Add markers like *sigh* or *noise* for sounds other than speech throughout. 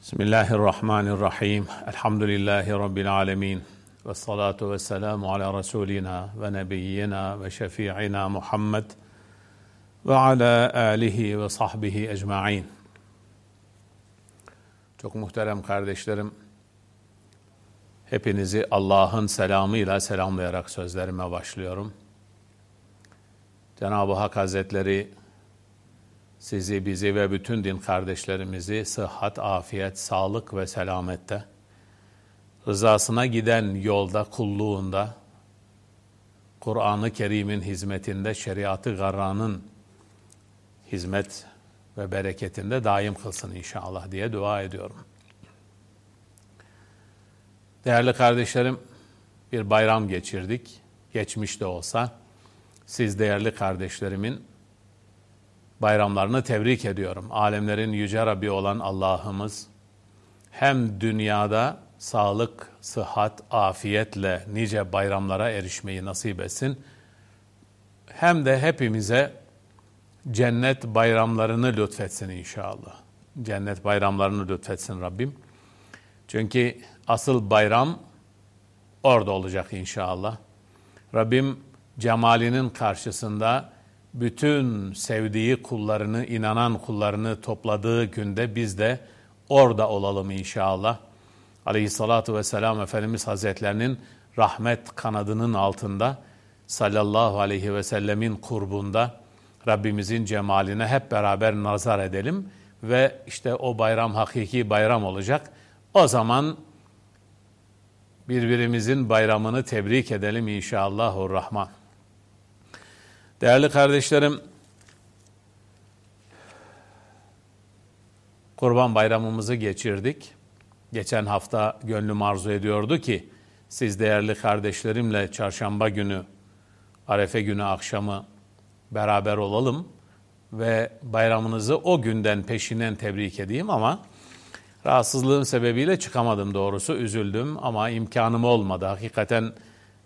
Bismillahirrahmanirrahim. Elhamdülillahi Rabbil alemin. Ve salatu ve selamu ala Resulina ve Nebiyyina ve Şefi'ina Muhammed ve ala alihi ve sahbihi ecma'in. Çok muhterem kardeşlerim, hepinizi Allah'ın selamıyla selamlayarak sözlerime başlıyorum. Cenab-ı Hak Hazretleri sizi, bizi ve bütün din kardeşlerimizi sıhhat, afiyet, sağlık ve selamette, rızasına giden yolda, kulluğunda, Kur'an-ı Kerim'in hizmetinde, şeriatı garranın hizmet ve bereketinde daim kılsın inşallah diye dua ediyorum. Değerli kardeşlerim, bir bayram geçirdik. Geçmiş de olsa siz değerli kardeşlerimin bayramlarını tebrik ediyorum. Alemlerin yüce Rabbi olan Allah'ımız hem dünyada sağlık, sıhhat, afiyetle nice bayramlara erişmeyi nasip etsin. Hem de hepimize cennet bayramlarını lütfetsin inşallah. Cennet bayramlarını lütfetsin Rabbim. Çünkü asıl bayram orada olacak inşallah. Rabbim cemalinin karşısında bütün sevdiği kullarını, inanan kullarını topladığı günde biz de orada olalım inşallah. Aleyhissalatu vesselam Efendimiz Hazretlerinin rahmet kanadının altında sallallahu aleyhi ve sellemin kurbunda Rabbimizin cemaline hep beraber nazar edelim ve işte o bayram hakiki bayram olacak. O zaman birbirimizin bayramını tebrik edelim inşallahurrahman. Değerli kardeşlerim, Kurban Bayramımızı geçirdik. Geçen hafta gönlüm arzu ediyordu ki siz değerli kardeşlerimle çarşamba günü, Arefe günü akşamı beraber olalım ve bayramınızı o günden peşinden tebrik edeyim ama rahatsızlığım sebebiyle çıkamadım doğrusu üzüldüm ama imkanım olmadı. Hakikaten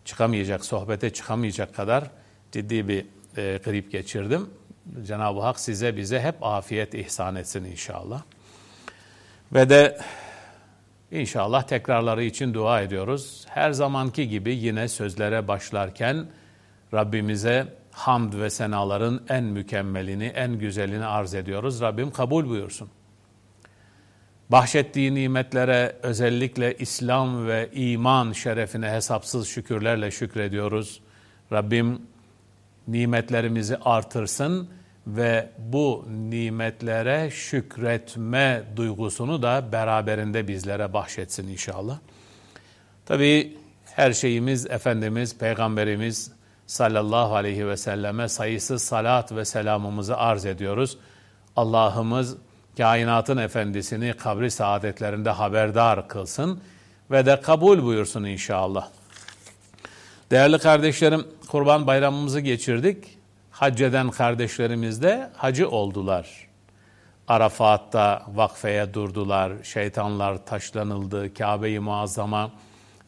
çıkamayacak, sohbete çıkamayacak kadar ciddi bir e, grip geçirdim. Cenab-ı Hak size bize hep afiyet ihsan etsin inşallah. Ve de inşallah tekrarları için dua ediyoruz. Her zamanki gibi yine sözlere başlarken Rabbimize hamd ve senaların en mükemmelini, en güzelini arz ediyoruz. Rabbim kabul buyursun. Bahşettiği nimetlere özellikle İslam ve iman şerefine hesapsız şükürlerle şükrediyoruz. Rabbim nimetlerimizi artırsın ve bu nimetlere şükretme duygusunu da beraberinde bizlere bahşetsin inşallah. Tabii her şeyimiz Efendimiz, Peygamberimiz sallallahu aleyhi ve selleme sayısız salat ve selamımızı arz ediyoruz. Allah'ımız kainatın efendisini kabri saadetlerinde haberdar kılsın ve de kabul buyursun inşallah. Değerli kardeşlerim, Kurban Bayramımızı geçirdik. Hac eden kardeşlerimiz de hacı oldular. Arafat'ta vakfeye durdular, şeytanlar taşlanıldı, Kabe-i Muazzama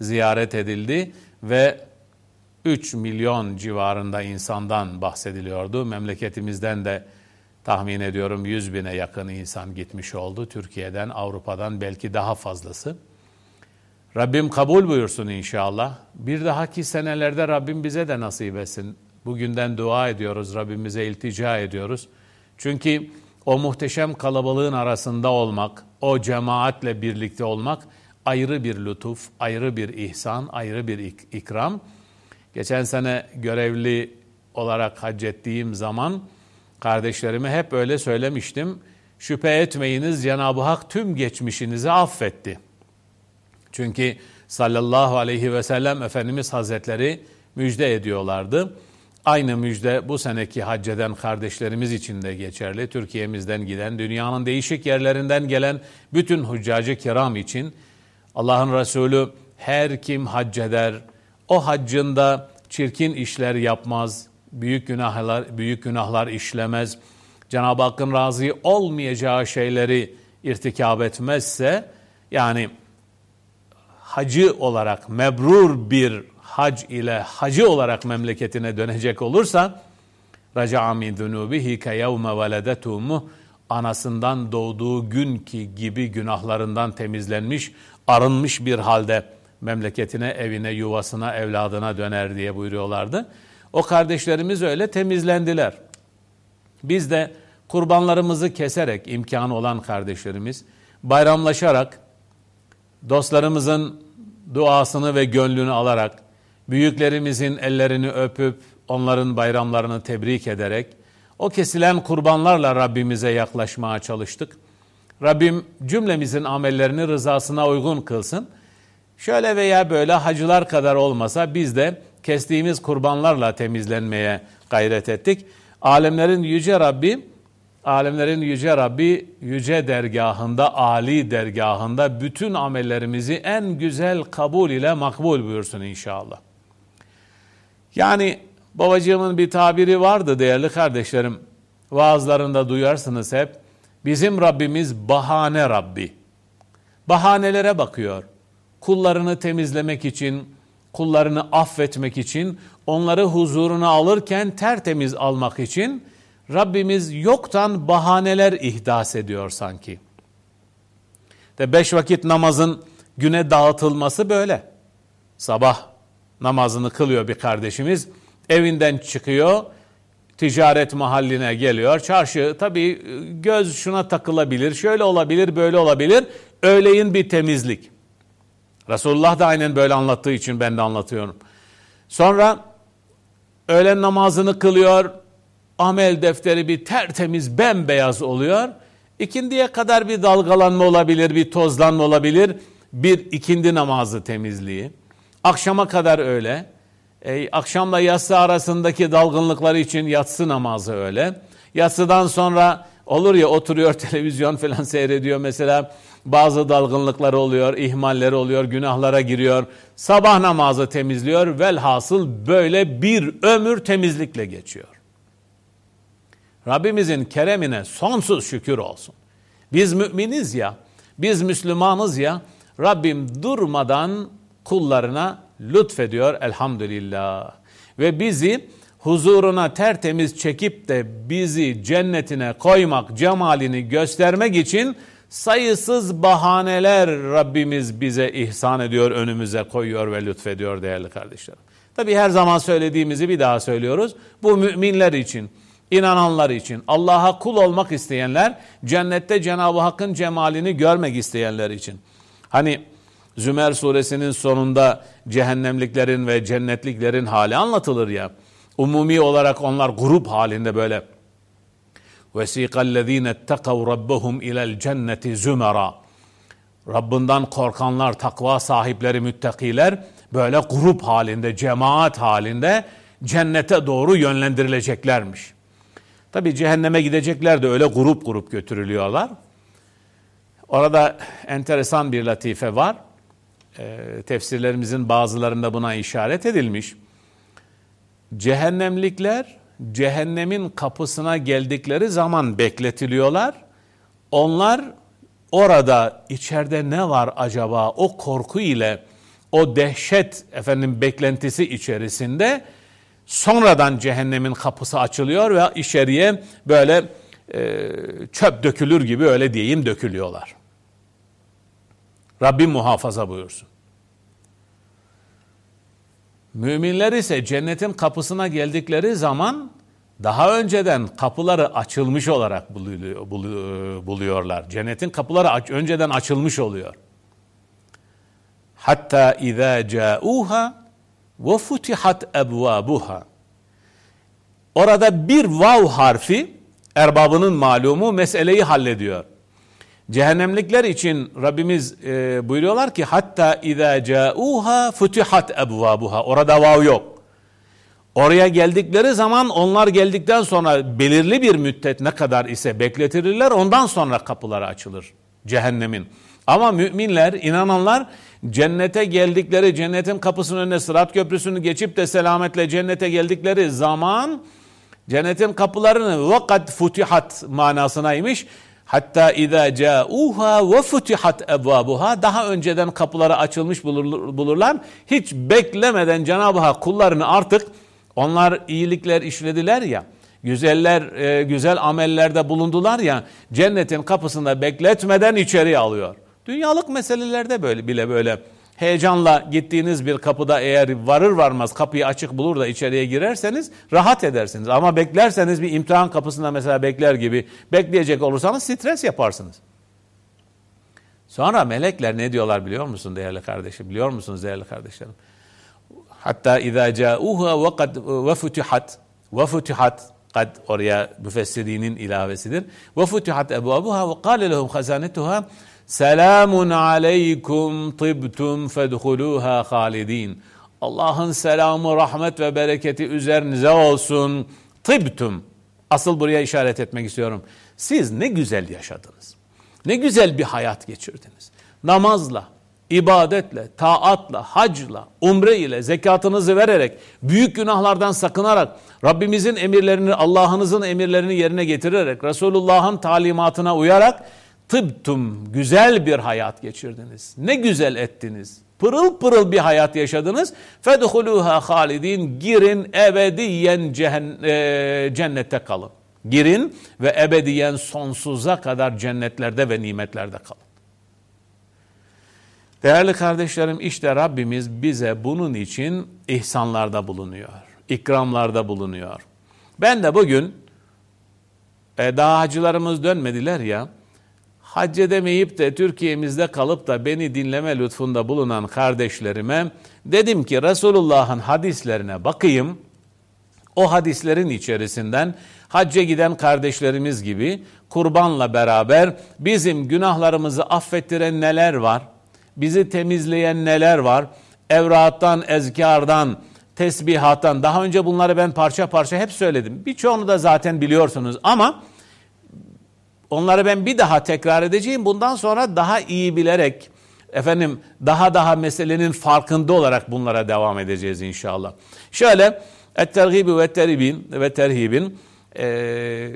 ziyaret edildi ve 3 milyon civarında insandan bahsediliyordu. Memleketimizden de tahmin ediyorum 100 bine yakın insan gitmiş oldu. Türkiye'den, Avrupa'dan belki daha fazlası. Rabbim kabul buyursun inşallah. Bir dahaki senelerde Rabbim bize de nasip etsin. Bugünden dua ediyoruz, Rabbimize iltica ediyoruz. Çünkü o muhteşem kalabalığın arasında olmak, o cemaatle birlikte olmak ayrı bir lütuf, ayrı bir ihsan, ayrı bir ik ikram. Geçen sene görevli olarak hac ettiğim zaman kardeşlerime hep öyle söylemiştim. Şüphe etmeyiniz Cenab-ı Hak tüm geçmişinizi affetti. Çünkü sallallahu aleyhi ve sellem Efendimiz Hazretleri müjde ediyorlardı. Aynı müjde bu seneki hacceden kardeşlerimiz için de geçerli. Türkiye'mizden giden, dünyanın değişik yerlerinden gelen bütün huccacı kiram için Allah'ın Resulü her kim hac eder, o haccında çirkin işler yapmaz, büyük günahlar büyük günahlar işlemez. Cenab-ı Hakk'ın razı olmayacağı şeyleri irtikab etmezse yani hacı olarak mebrur bir hac ile hacı olarak memleketine dönecek olursa raca'a min zunubihi ke yevme veledetumu anasından doğduğu günkü gibi günahlarından temizlenmiş, arınmış bir halde memleketine, evine, yuvasına, evladına döner diye buyuruyorlardı. O kardeşlerimiz öyle temizlendiler. Biz de kurbanlarımızı keserek imkanı olan kardeşlerimiz bayramlaşarak dostlarımızın duasını ve gönlünü alarak büyüklerimizin ellerini öpüp onların bayramlarını tebrik ederek o kesilen kurbanlarla Rabbimize yaklaşmaya çalıştık. Rabbim cümlemizin amellerini rızasına uygun kılsın. Şöyle veya böyle hacılar kadar olmasa biz de kestiğimiz kurbanlarla temizlenmeye gayret ettik. Alemlerin yüce Rabbi, alemlerin yüce Rabbi yüce dergahında, ali dergahında bütün amellerimizi en güzel kabul ile makbul buyursun inşallah. Yani babacığımın bir tabiri vardı değerli kardeşlerim. Vaazlarında duyarsınız hep. Bizim Rabbimiz bahane Rabbi. Bahanelere bakıyor. Kullarını temizlemek için, kullarını affetmek için, onları huzuruna alırken tertemiz almak için Rabbimiz yoktan bahaneler ihdas ediyor sanki. De beş vakit namazın güne dağıtılması böyle. Sabah namazını kılıyor bir kardeşimiz, evinden çıkıyor, ticaret mahalline geliyor. Çarşı tabii göz şuna takılabilir, şöyle olabilir, böyle olabilir. Öğleyin bir temizlik. Resulullah da aynen böyle anlattığı için ben de anlatıyorum. Sonra öğlen namazını kılıyor. Amel defteri bir tertemiz bembeyaz oluyor. İkindiye kadar bir dalgalanma olabilir, bir tozlanma olabilir. Bir ikindi namazı temizliği. Akşama kadar öyle. E, akşamla yatsı arasındaki dalgınlıkları için yatsı namazı öyle. Yatsıdan sonra olur ya oturuyor *laughs* televizyon falan seyrediyor mesela bazı dalgınlıkları oluyor, ihmalleri oluyor, günahlara giriyor. Sabah namazı temizliyor. Velhasıl böyle bir ömür temizlikle geçiyor. Rabbimizin keremine sonsuz şükür olsun. Biz müminiz ya, biz Müslümanız ya, Rabbim durmadan kullarına lütfediyor elhamdülillah. Ve bizi huzuruna tertemiz çekip de bizi cennetine koymak, cemalini göstermek için sayısız bahaneler Rabbimiz bize ihsan ediyor, önümüze koyuyor ve lütfediyor değerli kardeşlerim. Tabi her zaman söylediğimizi bir daha söylüyoruz. Bu müminler için, inananlar için, Allah'a kul olmak isteyenler, cennette Cenab-ı Hakk'ın cemalini görmek isteyenler için. Hani Zümer suresinin sonunda cehennemliklerin ve cennetliklerin hali anlatılır ya. Umumi olarak onlar grup halinde böyle وَسِيقَ الَّذ۪ينَ اتَّقَوْ رَبَّهُمْ اِلَى الْجَنَّةِ زُمَرًا Rabbinden korkanlar, takva sahipleri, müttakiler böyle grup halinde, cemaat halinde cennete doğru yönlendirileceklermiş. Tabi cehenneme gidecekler de öyle grup grup götürülüyorlar. Orada enteresan bir latife var. E, tefsirlerimizin bazılarında buna işaret edilmiş. Cehennemlikler cehennemin kapısına geldikleri zaman bekletiliyorlar. Onlar orada içeride ne var acaba o korku ile o dehşet efendim beklentisi içerisinde sonradan cehennemin kapısı açılıyor ve içeriye böyle e, çöp dökülür gibi öyle diyeyim dökülüyorlar. Rabbim muhafaza buyursun. Müminler ise cennetin kapısına geldikleri zaman daha önceden kapıları açılmış olarak buluyorlar. Cennetin kapıları önceden açılmış oluyor. Hatta izâ câûhâ ve futihat ebvâbuhâ. Orada bir vav harfi erbabının malumu meseleyi hallediyor. Cehennemlikler için Rabbimiz e, buyuruyorlar ki hatta izâ câûhâ futihat ebvâbuhâ. Orada vav yok. Oraya geldikleri zaman onlar geldikten sonra belirli bir müddet ne kadar ise bekletilirler ondan sonra kapıları açılır cehennemin. Ama müminler, inananlar cennete geldikleri, cennetin kapısının önüne sırat köprüsünü geçip de selametle cennete geldikleri zaman cennetin kapılarını vakat futihat manasınaymış. Hatta izâ câûhâ ve futihat ebvâbuhâ daha önceden kapıları açılmış bulurlar. Hiç beklemeden Cenab-ı Hak kullarını artık onlar iyilikler işlediler ya, güzeller e, güzel amellerde bulundular ya cennetin kapısında bekletmeden içeri alıyor. Dünyalık meselelerde böyle bile böyle heyecanla gittiğiniz bir kapıda eğer varır varmaz kapıyı açık bulur da içeriye girerseniz rahat edersiniz. Ama beklerseniz bir imtihan kapısında mesela bekler gibi bekleyecek olursanız stres yaparsınız. Sonra melekler ne diyorlar biliyor musun değerli kardeşim? Biliyor musunuz değerli kardeşlerim? Hatta ve futihat ve futihat kad oraya müfessirinin ilavesidir. Ebvabuha ve kâle lehum hazanetuha Selamun aleykum tibtum fedhuluha halidin. Allah'ın selamı, rahmet ve bereketi üzerinize olsun. Tibtum. Asıl buraya işaret etmek istiyorum. Siz ne güzel yaşadınız. Ne güzel bir hayat geçirdiniz. Namazla, ibadetle, taatla, hacla, umre ile, zekatınızı vererek, büyük günahlardan sakınarak, Rabbimizin emirlerini, Allah'ınızın emirlerini yerine getirerek, Resulullah'ın talimatına uyarak tıbtum güzel bir hayat geçirdiniz. Ne güzel ettiniz. Pırıl pırıl bir hayat yaşadınız. Fedhuluha halidin girin ebediyen e, cennette kalın. Girin ve ebediyen sonsuza kadar cennetlerde ve nimetlerde kalın. Değerli kardeşlerim işte Rabbimiz bize bunun için ihsanlarda bulunuyor. ikramlarda bulunuyor. Ben de bugün e, daha hacılarımız dönmediler ya hac edemeyip de Türkiye'mizde kalıp da beni dinleme lütfunda bulunan kardeşlerime dedim ki Resulullah'ın hadislerine bakayım. O hadislerin içerisinden hacca giden kardeşlerimiz gibi kurbanla beraber bizim günahlarımızı affettiren neler var? Bizi temizleyen neler var? Evrattan, ezkardan, tesbihattan. Daha önce bunları ben parça parça hep söyledim. Birçoğunu da zaten biliyorsunuz ama Onları ben bir daha tekrar edeceğim. Bundan sonra daha iyi bilerek efendim daha daha meselenin farkında olarak bunlara devam edeceğiz inşallah. Şöyle et-terhibi ve terhibin ve terhibin e,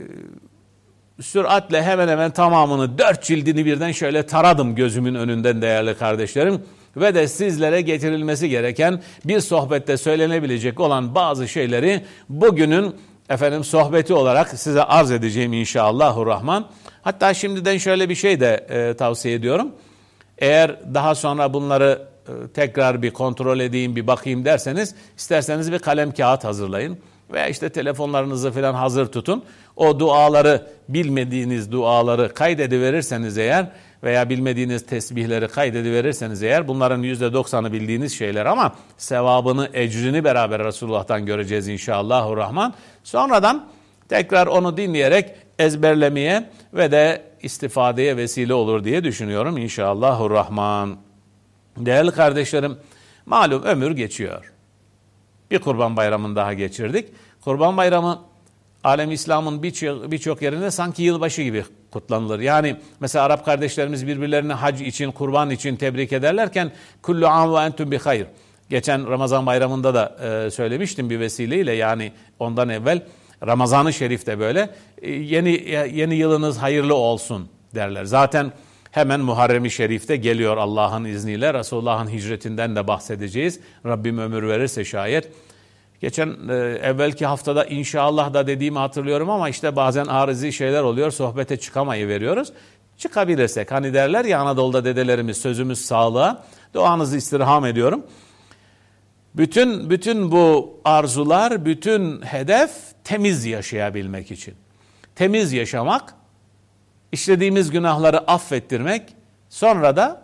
süratle hemen hemen tamamını dört cildini birden şöyle taradım gözümün önünden değerli kardeşlerim. Ve de sizlere getirilmesi gereken bir sohbette söylenebilecek olan bazı şeyleri bugünün efendim sohbeti olarak size arz edeceğim inşallahurrahman. Hatta şimdiden şöyle bir şey de e, tavsiye ediyorum. Eğer daha sonra bunları e, tekrar bir kontrol edeyim, bir bakayım derseniz isterseniz bir kalem kağıt hazırlayın. Veya işte telefonlarınızı falan hazır tutun. O duaları, bilmediğiniz duaları kaydediverirseniz eğer veya bilmediğiniz tesbihleri kaydediverirseniz eğer bunların yüzde doksanı bildiğiniz şeyler ama sevabını, ecrini beraber Resulullah'tan göreceğiz inşallahurrahman. Sonradan tekrar onu dinleyerek ezberlemeye ve de istifadeye vesile olur diye düşünüyorum inşallahurrahman. Değerli kardeşlerim, malum ömür geçiyor. Bir kurban bayramını daha geçirdik. Kurban bayramı alem İslam'ın birçok bir yerinde sanki yılbaşı gibi kutlanılır. Yani mesela Arap kardeşlerimiz birbirlerini hac için, kurban için tebrik ederlerken kullu am ve entum bi hayr. Geçen Ramazan bayramında da e, söylemiştim bir vesileyle yani ondan evvel Ramazan-ı Şerif'te böyle e, yeni yeni yılınız hayırlı olsun derler. Zaten hemen Muharrem-i Şerif'te geliyor Allah'ın izniyle. Resulullah'ın hicretinden de bahsedeceğiz. Rabbim ömür verirse şayet. Geçen e, evvelki haftada inşallah da dediğimi hatırlıyorum ama işte bazen arızi şeyler oluyor. Sohbete çıkamayı veriyoruz. Çıkabilirsek hani derler ya Anadolu'da dedelerimiz sözümüz sağlığa. Duanızı istirham ediyorum. Bütün bütün bu arzular, bütün hedef temiz yaşayabilmek için. Temiz yaşamak, işlediğimiz günahları affettirmek, sonra da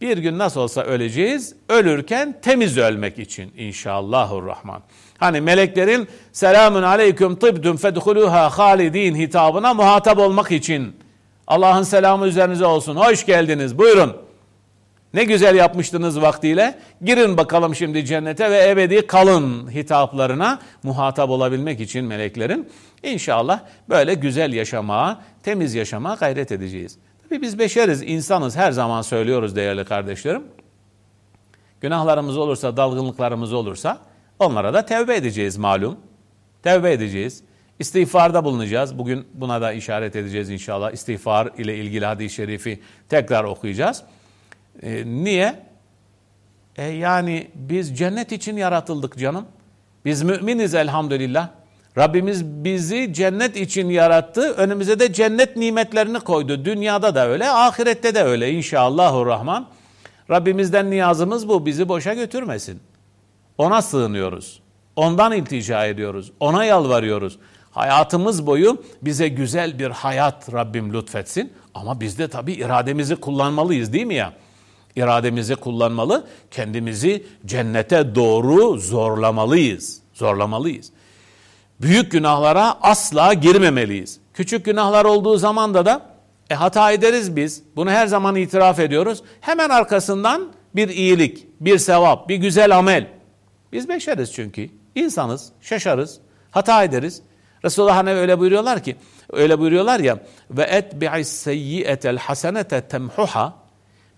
bir gün nasıl olsa öleceğiz, ölürken temiz ölmek için inşallahurrahman. Hani meleklerin selamun aleyküm tıbdüm fedhuluha halidin hitabına muhatap olmak için Allah'ın selamı üzerinize olsun. Hoş geldiniz. Buyurun. Ne güzel yapmıştınız vaktiyle. Girin bakalım şimdi cennete ve ebedi kalın hitaplarına muhatap olabilmek için meleklerin inşallah böyle güzel yaşamaya, temiz yaşamaya gayret edeceğiz. Tabii biz beşeriz, insanız her zaman söylüyoruz değerli kardeşlerim. Günahlarımız olursa, dalgınlıklarımız olursa onlara da tevbe edeceğiz malum. Tevbe edeceğiz. İstiğfarda bulunacağız. Bugün buna da işaret edeceğiz inşallah. İstiğfar ile ilgili hadis-i şerifi tekrar okuyacağız. E, niye? E, yani biz cennet için yaratıldık canım. Biz müminiz elhamdülillah. Rabbimiz bizi cennet için yarattı. Önümüze de cennet nimetlerini koydu. Dünyada da öyle, ahirette de öyle inşallahurrahman. Rabbimizden niyazımız bu. Bizi boşa götürmesin. Ona sığınıyoruz. Ondan iltica ediyoruz. Ona yalvarıyoruz. Hayatımız boyu bize güzel bir hayat Rabbim lütfetsin. Ama biz de tabii irademizi kullanmalıyız değil mi ya? İrademizi kullanmalı, kendimizi cennete doğru zorlamalıyız. Zorlamalıyız. Büyük günahlara asla girmemeliyiz. Küçük günahlar olduğu zaman da da e, hata ederiz biz. Bunu her zaman itiraf ediyoruz. Hemen arkasından bir iyilik, bir sevap, bir güzel amel. Biz beşeriz çünkü. İnsanız, şaşarız, hata ederiz. Resulullah hani öyle buyuruyorlar ki, öyle buyuruyorlar ya ve etbi'is seyyiyetel hasenete temhuha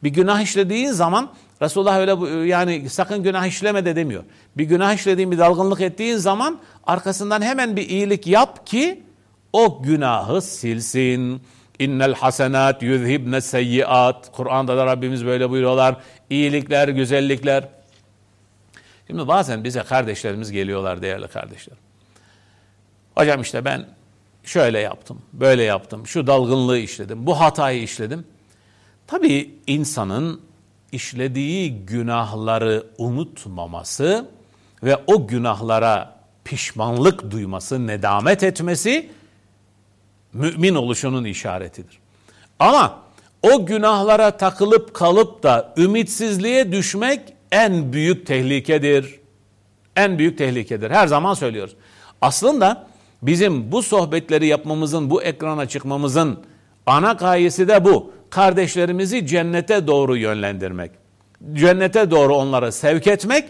bir günah işlediğin zaman Resulullah öyle yani sakın günah işleme de demiyor. Bir günah işlediğin bir dalgınlık ettiğin zaman arkasından hemen bir iyilik yap ki o günahı silsin. İnnel hasenat yuzhibne seyyiat. Kur'an'da da Rabbimiz böyle buyuruyorlar. İyilikler, güzellikler. Şimdi bazen bize kardeşlerimiz geliyorlar değerli kardeşler. Hocam işte ben şöyle yaptım, böyle yaptım, şu dalgınlığı işledim, bu hatayı işledim. Tabii insanın işlediği günahları unutmaması ve o günahlara pişmanlık duyması, nedamet etmesi mümin oluşunun işaretidir. Ama o günahlara takılıp kalıp da ümitsizliğe düşmek en büyük tehlikedir. En büyük tehlikedir. Her zaman söylüyoruz. Aslında bizim bu sohbetleri yapmamızın, bu ekrana çıkmamızın ana gayesi de bu. Kardeşlerimizi cennete doğru yönlendirmek. Cennete doğru onları sevk etmek.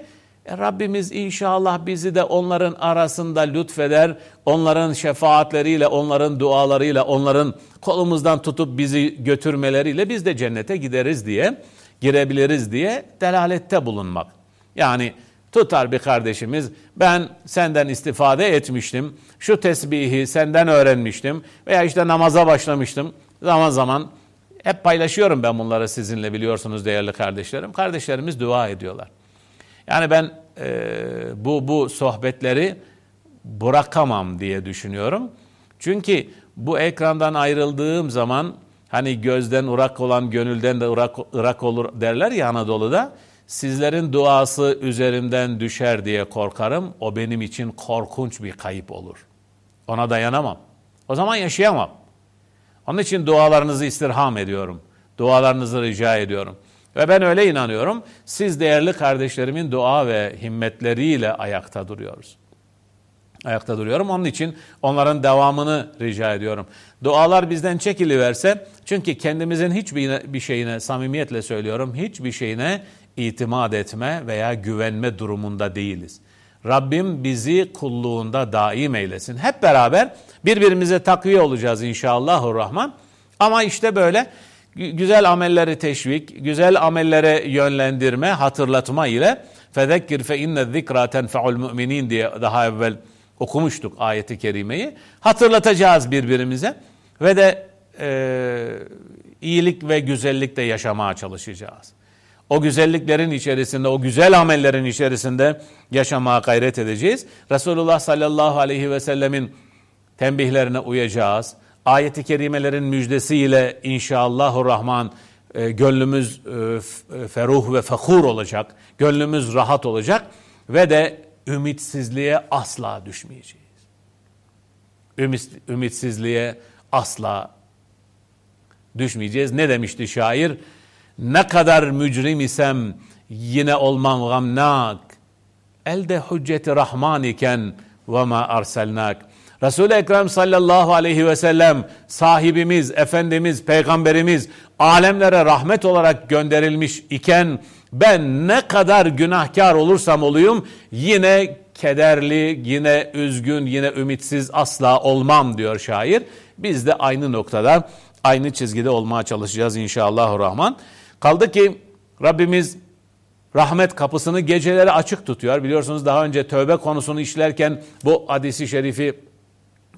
E Rabbimiz inşallah bizi de onların arasında lütfeder. Onların şefaatleriyle, onların dualarıyla, onların kolumuzdan tutup bizi götürmeleriyle biz de cennete gideriz diye, girebiliriz diye delalette bulunmak. Yani Tutar bir kardeşimiz ben senden istifade etmiştim. Şu tesbihi senden öğrenmiştim. Veya işte namaza başlamıştım. Zaman zaman hep paylaşıyorum ben bunları sizinle biliyorsunuz değerli kardeşlerim. Kardeşlerimiz dua ediyorlar. Yani ben e, bu, bu sohbetleri bırakamam diye düşünüyorum. Çünkü bu ekrandan ayrıldığım zaman hani gözden ırak olan gönülden de ırak, ırak olur derler ya Anadolu'da sizlerin duası üzerimden düşer diye korkarım. O benim için korkunç bir kayıp olur. Ona dayanamam. O zaman yaşayamam. Onun için dualarınızı istirham ediyorum. Dualarınızı rica ediyorum. Ve ben öyle inanıyorum. Siz değerli kardeşlerimin dua ve himmetleriyle ayakta duruyoruz. Ayakta duruyorum. Onun için onların devamını rica ediyorum. Dualar bizden çekiliverse çünkü kendimizin hiçbir bir şeyine samimiyetle söylüyorum hiçbir şeyine itimat etme veya güvenme durumunda değiliz. Rabbim bizi kulluğunda daim eylesin. Hep beraber birbirimize takviye olacağız inşallahurrahman. Ama işte böyle güzel amelleri teşvik, güzel amellere yönlendirme, hatırlatma ile fezekkir fe inne zikra tenfe'ul müminin diye daha evvel okumuştuk ayeti kerimeyi. Hatırlatacağız birbirimize ve de e, iyilik ve güzellikte yaşamaya çalışacağız. O güzelliklerin içerisinde, o güzel amellerin içerisinde yaşamaya gayret edeceğiz. Resulullah sallallahu aleyhi ve sellemin tembihlerine uyacağız. Ayet-i kerimelerin müjdesiyle inşallahurrahman e, gönlümüz e, e, feruh ve fakur olacak. Gönlümüz rahat olacak ve de ümitsizliğe asla düşmeyeceğiz. Ümit, ümitsizliğe asla düşmeyeceğiz. Ne demişti şair? Ne kadar mücrim isem yine olmam gamnak. Elde hücceti rahman iken ve ma arselnak. Resul-i Ekrem sallallahu aleyhi ve sellem sahibimiz, efendimiz, peygamberimiz alemlere rahmet olarak gönderilmiş iken ben ne kadar günahkar olursam olayım yine kederli, yine üzgün, yine ümitsiz asla olmam diyor şair. Biz de aynı noktada, aynı çizgide olmaya çalışacağız inşallah rahman. Kaldı ki Rabbimiz rahmet kapısını geceleri açık tutuyor. Biliyorsunuz daha önce tövbe konusunu işlerken bu hadisi şerifi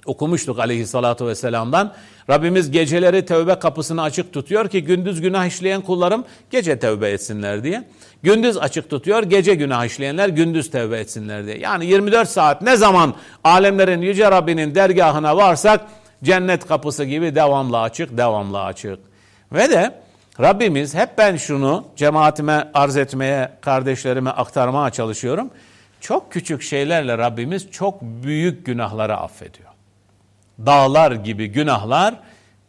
okumuştuk aleyhissalatu vesselam'dan. Rabbimiz geceleri tövbe kapısını açık tutuyor ki gündüz günah işleyen kullarım gece tövbe etsinler diye. Gündüz açık tutuyor, gece günah işleyenler gündüz tövbe etsinler diye. Yani 24 saat ne zaman alemlerin yüce Rabbinin dergahına varsak cennet kapısı gibi devamlı açık, devamlı açık. Ve de Rabbimiz hep ben şunu cemaatime arz etmeye, kardeşlerime aktarmaya çalışıyorum. Çok küçük şeylerle Rabbimiz çok büyük günahları affediyor. Dağlar gibi günahlar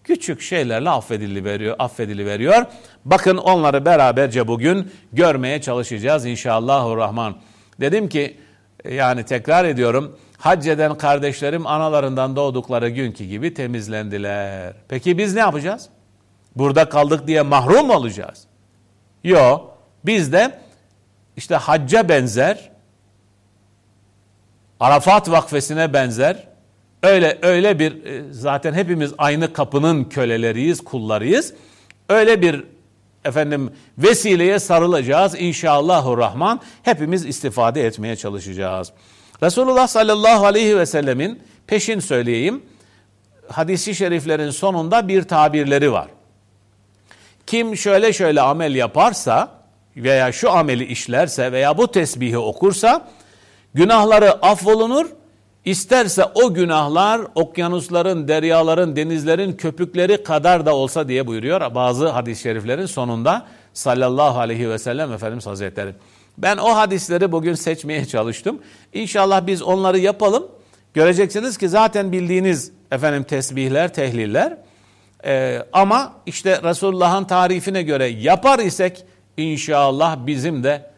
küçük şeylerle affedili veriyor, affedili veriyor. Bakın onları beraberce bugün görmeye çalışacağız inşallahurrahman. Dedim ki yani tekrar ediyorum hac eden kardeşlerim analarından doğdukları günkü gibi temizlendiler. Peki biz ne yapacağız? Burada kaldık diye mahrum olacağız? Yok. Biz de işte hacca benzer, Arafat vakfesine benzer, öyle öyle bir e, zaten hepimiz aynı kapının köleleriyiz, kullarıyız. Öyle bir efendim vesileye sarılacağız inşallahü rahman. Hepimiz istifade etmeye çalışacağız. Resulullah sallallahu aleyhi ve sellemin peşin söyleyeyim. Hadisi şeriflerin sonunda bir tabirleri var. Kim şöyle şöyle amel yaparsa veya şu ameli işlerse veya bu tesbihi okursa günahları affolunur. İsterse o günahlar okyanusların, deryaların, denizlerin köpükleri kadar da olsa diye buyuruyor bazı hadis-i şeriflerin sonunda sallallahu aleyhi ve sellem Efendimiz Hazretleri. Ben o hadisleri bugün seçmeye çalıştım. İnşallah biz onları yapalım. Göreceksiniz ki zaten bildiğiniz efendim tesbihler, tehliller ee, ama işte Resulullah'ın tarifine göre yapar isek inşallah bizim de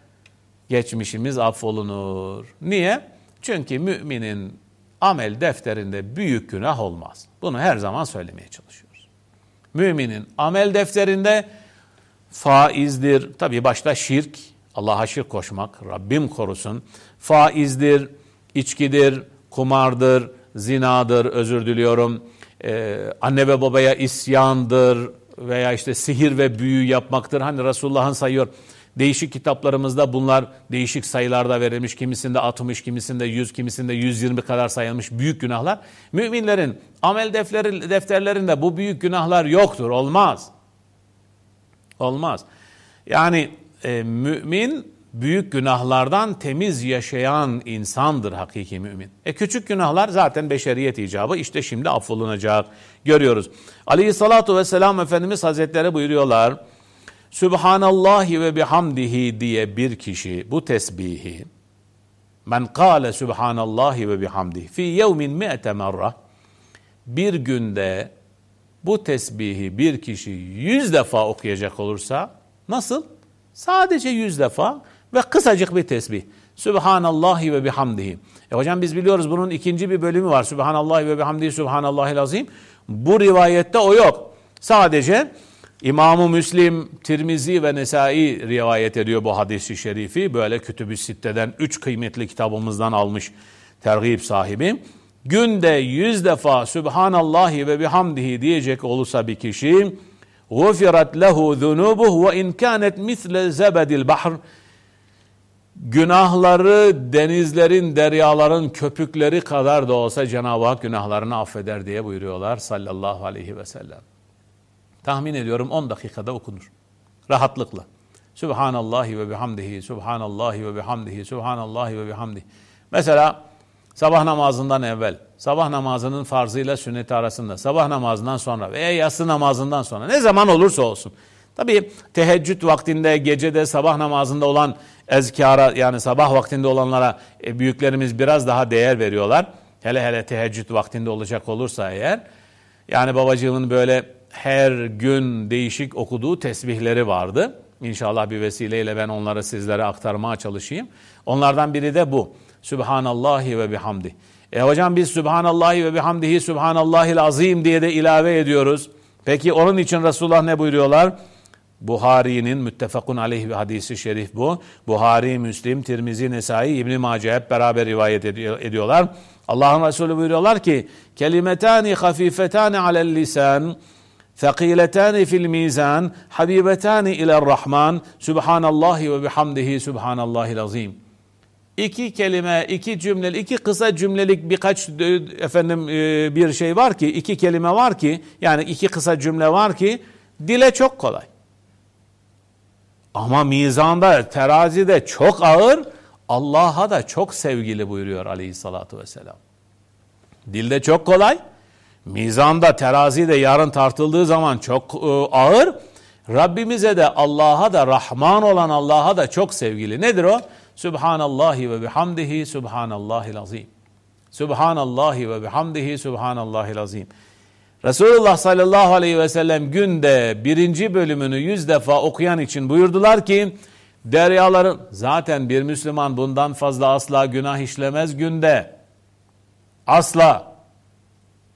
geçmişimiz affolunur. Niye? Çünkü müminin amel defterinde büyük günah olmaz. Bunu her zaman söylemeye çalışıyoruz. Müminin amel defterinde faizdir, tabi başta şirk, Allah'a şirk koşmak, Rabbim korusun, faizdir, içkidir, kumardır, zinadır, özür diliyorum, e, anne ve babaya isyandır veya işte sihir ve büyü yapmaktır. Hani Resulullah'ın sayıyor. Değişik kitaplarımızda bunlar değişik sayılarda verilmiş. Kimisinde 60, kimisinde 100, kimisinde 120 kadar sayılmış büyük günahlar. Müminlerin amel defteri, defterlerinde bu büyük günahlar yoktur. Olmaz. Olmaz. Yani e, mümin büyük günahlardan temiz yaşayan insandır hakiki mümin. E küçük günahlar zaten beşeriyet icabı işte şimdi affolunacak görüyoruz. Aleyhissalatu vesselam Efendimiz Hazretleri buyuruyorlar. Subhanallahi ve bihamdihi diye bir kişi bu tesbihi men kâle subhanallahi ve bihamdihi fi yevmin mi'te merra bir günde bu tesbihi bir kişi yüz defa okuyacak olursa nasıl? Sadece yüz defa ve kısacık bir tesbih. Sübhanallahi ve bihamdihi. E hocam biz biliyoruz bunun ikinci bir bölümü var. Sübhanallahi ve bihamdihi Sübhanallahil azim. Bu rivayette o yok. Sadece İmam-ı Müslim, Tirmizi ve Nesai rivayet ediyor bu hadisi şerifi. Böyle Kütüb-i Sitte'den üç kıymetli kitabımızdan almış tergib sahibi. Günde yüz defa Sübhanallahi ve bihamdihi diyecek olursa bir kişi غُفِرَتْ لَهُ ذُنُوبُهُ وَاِنْ كَانَتْ مِثْلَ زَبَدِ الْبَحْرِ günahları denizlerin, deryaların köpükleri kadar da olsa Cenab-ı Hak günahlarını affeder diye buyuruyorlar sallallahu aleyhi ve sellem. Tahmin ediyorum 10 dakikada okunur. Rahatlıkla. Subhanallahi ve bihamdihi, Subhanallahi ve bihamdihi, Subhanallahi ve bihamdihi. Mesela sabah namazından evvel, sabah namazının farzıyla sünneti arasında, sabah namazından sonra veya yatsı namazından sonra ne zaman olursa olsun. Tabii teheccüd vaktinde, gecede, sabah namazında olan ezkara yani sabah vaktinde olanlara e, büyüklerimiz biraz daha değer veriyorlar. Hele hele teheccüd vaktinde olacak olursa eğer. Yani babacığımın böyle her gün değişik okuduğu tesbihleri vardı. İnşallah bir vesileyle ben onları sizlere aktarmaya çalışayım. Onlardan biri de bu. Sübhanallahi ve bihamdi. E hocam biz Sübhanallahi ve bihamdihi Sübhanallahil azim diye de ilave ediyoruz. Peki onun için Resulullah ne buyuruyorlar? Buhari'nin müttefakun aleyh bir hadisi şerif bu. Buhari, Müslim, Tirmizi, Nesai, İbn-i Mace hep beraber rivayet ediyorlar. Allah'ın Resulü buyuruyorlar ki kelimetani hafifetani alel lisan ثقيلتان في الميزان حبيبتان إلى الرحمن سبحان الله وبحمده سبحان الله العظيم iki kelime, iki cümle, iki kısa cümlelik birkaç e, efendim e, bir şey var ki, iki kelime var ki, yani iki kısa cümle var ki dile çok kolay. Ama mizanda, terazide çok ağır, Allah'a da çok sevgili buyuruyor aleyhissalatu vesselam. Dilde çok kolay, mizanda, terazide yarın tartıldığı zaman çok e, ağır, Rabbimize de Allah'a da Rahman olan Allah'a da çok sevgili. Nedir o? Subhanallahi ve bihamdihi subhanallahil azim. Subhanallahi ve bihamdihi subhanallahil azim. Resulullah sallallahu aleyhi ve sellem günde birinci bölümünü yüz defa okuyan için buyurdular ki deryaların zaten bir Müslüman bundan fazla asla günah işlemez günde. Asla.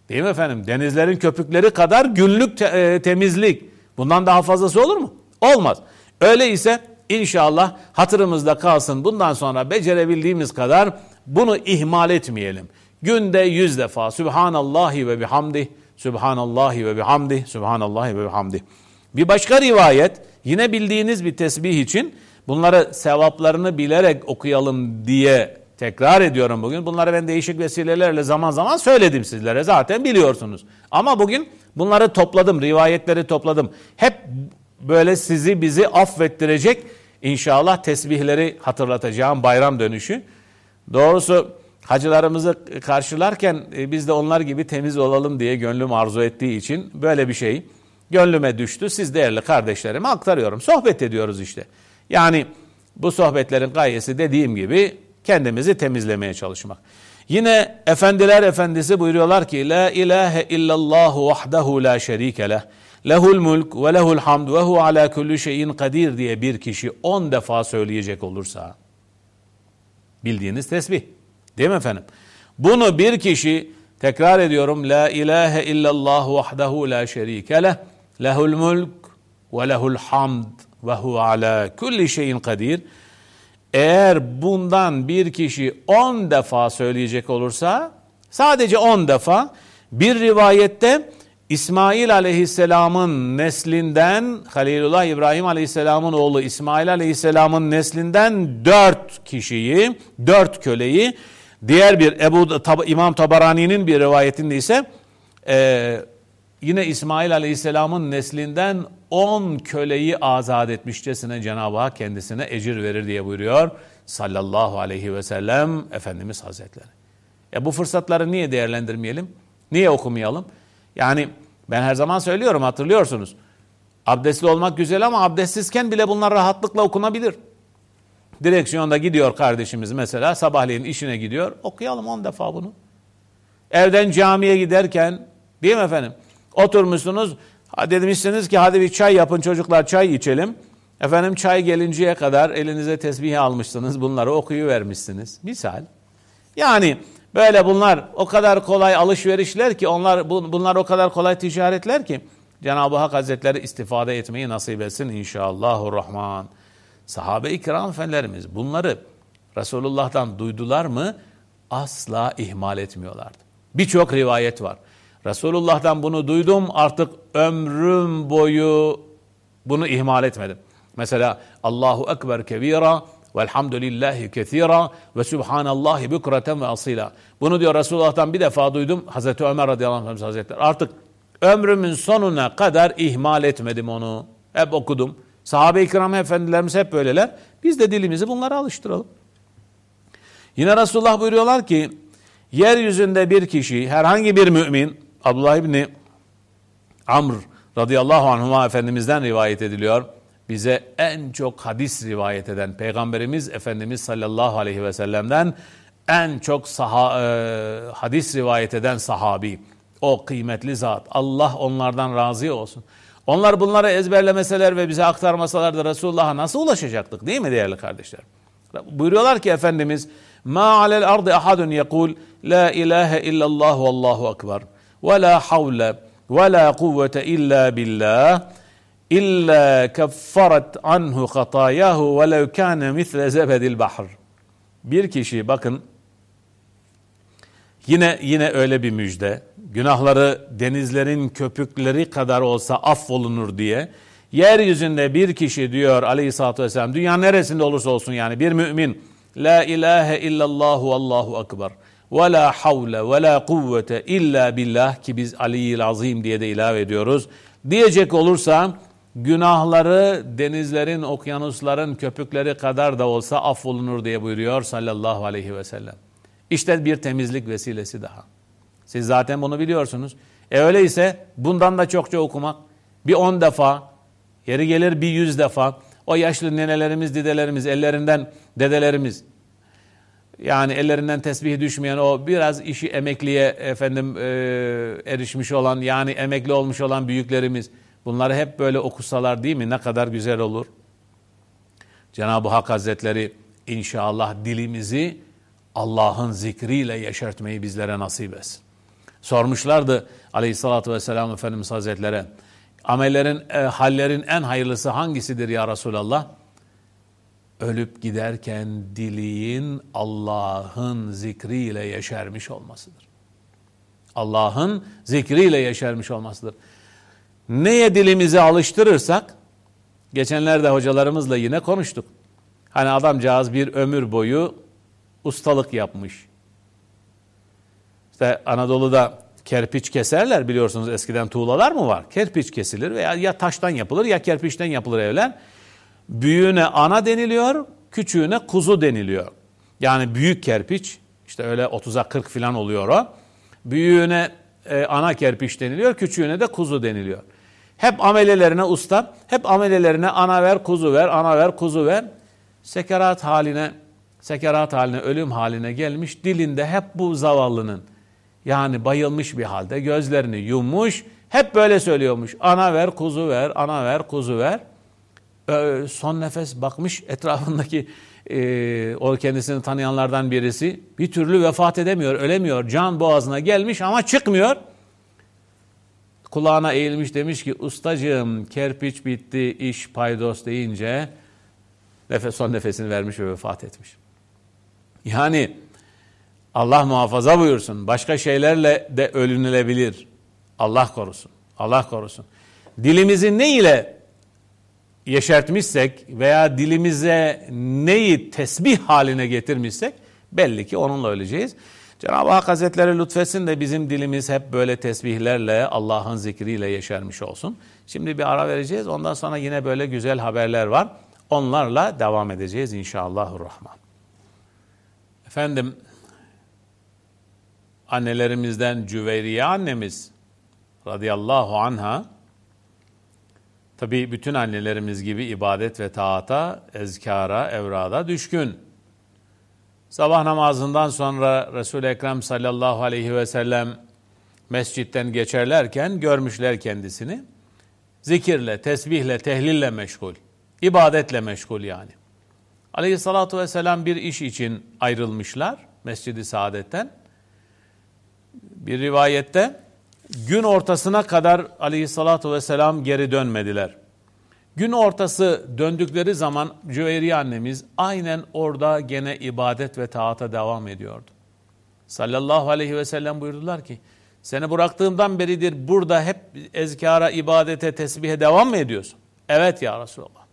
Değil mi efendim? Denizlerin köpükleri kadar günlük te- e, temizlik. Bundan daha fazlası olur mu? Olmaz. Öyleyse inşallah hatırımızda kalsın. Bundan sonra becerebildiğimiz kadar bunu ihmal etmeyelim. Günde yüz defa Sübhanallahi ve bihamdi, Sübhanallahi ve bihamdi, Sübhanallahi ve bihamdi. Bir başka rivayet yine bildiğiniz bir tesbih için bunları sevaplarını bilerek okuyalım diye tekrar ediyorum bugün. Bunları ben değişik vesilelerle zaman zaman söyledim sizlere zaten biliyorsunuz. Ama bugün bunları topladım, rivayetleri topladım. Hep böyle sizi bizi affettirecek inşallah tesbihleri hatırlatacağım bayram dönüşü. Doğrusu hacılarımızı karşılarken e, biz de onlar gibi temiz olalım diye gönlüm arzu ettiği için böyle bir şey gönlüme düştü. Siz değerli kardeşlerime aktarıyorum. Sohbet ediyoruz işte. Yani bu sohbetlerin gayesi dediğim gibi kendimizi temizlemeye çalışmak. Yine efendiler efendisi buyuruyorlar ki La ilahe illallah vahdehu la şerike leh. Lehul mulk ve lehul hamd ve hu ala kulli şeyin kadir diye bir kişi on defa söyleyecek olursa bildiğiniz tesbih. Değil mi efendim? Bunu bir kişi tekrar ediyorum La ilahe illallah vahdehu la şerike leh. Lehul mulk ve lehul hamd ve hu ala kulli şeyin kadir. Eğer bundan bir kişi on defa söyleyecek olursa sadece on defa bir rivayette İsmail aleyhisselamın neslinden Halilullah İbrahim aleyhisselamın oğlu İsmail aleyhisselamın neslinden dört kişiyi, dört köleyi diğer bir Ebu İmam Tabarani'nin bir rivayetinde ise e, yine İsmail aleyhisselamın neslinden on köleyi azat etmişçesine Cenab-ı Hak kendisine ecir verir diye buyuruyor sallallahu aleyhi ve sellem Efendimiz Hazretleri. Ya bu fırsatları niye değerlendirmeyelim? Niye okumayalım? Yani ben her zaman söylüyorum hatırlıyorsunuz. Abdestli olmak güzel ama abdestsizken bile bunlar rahatlıkla okunabilir. Direksiyonda gidiyor kardeşimiz mesela sabahleyin işine gidiyor. Okuyalım on defa bunu. Evden camiye giderken değil mi efendim? Oturmuşsunuz demişsiniz ki hadi bir çay yapın çocuklar çay içelim. Efendim çay gelinceye kadar elinize tesbih almışsınız bunları okuyuvermişsiniz. Misal. Yani böyle bunlar o kadar kolay alışverişler ki onlar bunlar o kadar kolay ticaretler ki Cenab-ı Hak Hazretleri istifade etmeyi nasip etsin inşallahurrahman. Sahabe-i kiram efendilerimiz bunları Resulullah'tan duydular mı asla ihmal etmiyorlardı. Birçok rivayet var. Resulullah'tan bunu duydum artık ömrüm boyu bunu ihmal etmedim. Mesela Allahu Ekber kebira velhamdülillahi kethira ve subhanallahi bükreten ve asila. Bunu diyor Resulullah'tan bir defa duydum. Hazreti Ömer radıyallahu anh hazretleri. Artık ömrümün sonuna kadar ihmal etmedim onu. Hep okudum. Sahabe-i kiram efendilerimiz hep böyleler. Biz de dilimizi bunlara alıştıralım. Yine Resulullah buyuruyorlar ki yeryüzünde bir kişi herhangi bir mümin Abdullah İbni Amr radıyallahu anhuma Efendimiz'den rivayet ediliyor. Bize en çok hadis rivayet eden Peygamberimiz Efendimiz sallallahu aleyhi ve sellem'den en çok saha, e, hadis rivayet eden sahabi. O kıymetli zat. Allah onlardan razı olsun. Onlar bunları ezberlemeseler ve bize aktarmasalar da Resulullah'a nasıl ulaşacaktık değil mi değerli kardeşler? Buyuruyorlar ki Efendimiz Ma alel ardı ahadun yekul La ilahe illallah vallahu ekber ve la havle ve la kuvvete illa billah illa keffaret anhu hatayahu ve lev kâne misle zebedil bahr. Bir kişi bakın yine yine öyle bir müjde. Günahları denizlerin köpükleri kadar olsa affolunur diye. Yeryüzünde bir kişi diyor aleyhissalatü vesselam dünya neresinde olursa olsun yani bir mümin La ilahe illallah Allahu akbar. Ve la havle ve la kuvvete illa billah ki biz Aliyyil Azim diye de ilave ediyoruz. Diyecek olursa günahları denizlerin, okyanusların köpükleri kadar da olsa affolunur diye buyuruyor sallallahu aleyhi ve sellem. İşte bir temizlik vesilesi daha. Siz zaten bunu biliyorsunuz. E öyleyse bundan da çokça okumak. Bir on defa, yeri gelir bir yüz defa. O yaşlı nenelerimiz, dedelerimiz, ellerinden dedelerimiz. Yani ellerinden tesbih düşmeyen o biraz işi emekliye efendim e, erişmiş olan yani emekli olmuş olan büyüklerimiz. Bunları hep böyle okusalar değil mi? Ne kadar güzel olur. Cenab-ı Hak Hazretleri inşallah dilimizi Allah'ın zikriyle yeşertmeyi bizlere nasip etsin. Sormuşlardı aleyhissalatü vesselam Efendimiz Hazretlere. Amellerin, e, hallerin en hayırlısı hangisidir ya Resulallah? Ölüp giderken diliğin Allah'ın zikriyle yeşermiş olmasıdır. Allah'ın zikriyle yeşermiş olmasıdır. Neye dilimizi alıştırırsak, geçenlerde hocalarımızla yine konuştuk. Hani adamcağız bir ömür boyu ustalık yapmış. İşte Anadolu'da kerpiç keserler biliyorsunuz eskiden tuğlalar mı var? Kerpiç kesilir veya ya taştan yapılır ya kerpiçten yapılır evler. Büyüğüne ana deniliyor, küçüğüne kuzu deniliyor. Yani büyük kerpiç işte öyle 30'a 40 falan oluyor o. Büyüğüne e, ana kerpiç deniliyor, küçüğüne de kuzu deniliyor. Hep amelelerine usta, hep amelelerine ana ver, kuzu ver, ana ver, kuzu ver. Sekerat haline, sekerat haline, ölüm haline gelmiş. Dilinde hep bu zavallının yani bayılmış bir halde gözlerini yummuş. Hep böyle söylüyormuş. Ana ver, kuzu ver, ana ver, kuzu ver. Son nefes bakmış etrafındaki e, o kendisini tanıyanlardan birisi bir türlü vefat edemiyor, ölemiyor. Can boğazına gelmiş ama çıkmıyor. Kulağına eğilmiş demiş ki ustacığım kerpiç bitti iş paydos deyince nefes, son nefesini vermiş ve vefat etmiş. Yani Allah muhafaza buyursun. Başka şeylerle de ölünülebilir. Allah korusun. Allah korusun. Dilimizi ne ile yeşertmişsek veya dilimize neyi tesbih haline getirmişsek belli ki onunla öleceğiz. Cenab-ı Hak Hazretleri lütfetsin de bizim dilimiz hep böyle tesbihlerle Allah'ın zikriyle yeşermiş olsun. Şimdi bir ara vereceğiz. Ondan sonra yine böyle güzel haberler var. Onlarla devam edeceğiz inşallahurrahman. Efendim annelerimizden Cüveyriye annemiz radıyallahu anha tabi bütün annelerimiz gibi ibadet ve taata, ezkara, evrada düşkün. Sabah namazından sonra Resul-i Ekrem sallallahu aleyhi ve sellem mescitten geçerlerken görmüşler kendisini. Zikirle, tesbihle, tehlille meşgul. ibadetle meşgul yani. Aleyhissalatu vesselam bir iş için ayrılmışlar Mescid-i Saadet'ten. Bir rivayette gün ortasına kadar aleyhissalatu vesselam geri dönmediler. Gün ortası döndükleri zaman Cüveyriye annemiz aynen orada gene ibadet ve taata devam ediyordu. Sallallahu aleyhi ve sellem buyurdular ki seni bıraktığımdan beridir burada hep ezkara, ibadete, tesbihe devam mı ediyorsun? Evet ya Resulallah.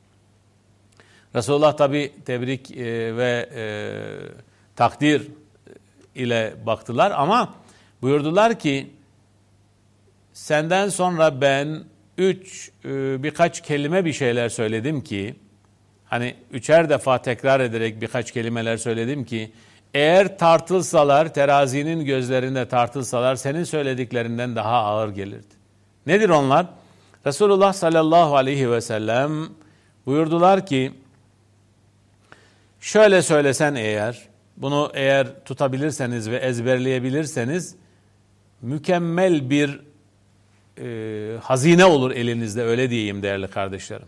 Resulullah tabi tebrik e, ve e, takdir ile baktılar ama buyurdular ki senden sonra ben üç e, birkaç kelime bir şeyler söyledim ki hani üçer defa tekrar ederek birkaç kelimeler söyledim ki eğer tartılsalar terazinin gözlerinde tartılsalar senin söylediklerinden daha ağır gelirdi. Nedir onlar? Resulullah sallallahu aleyhi ve sellem buyurdular ki şöyle söylesen eğer bunu eğer tutabilirseniz ve ezberleyebilirseniz mükemmel bir e, hazine olur elinizde öyle diyeyim değerli kardeşlerim.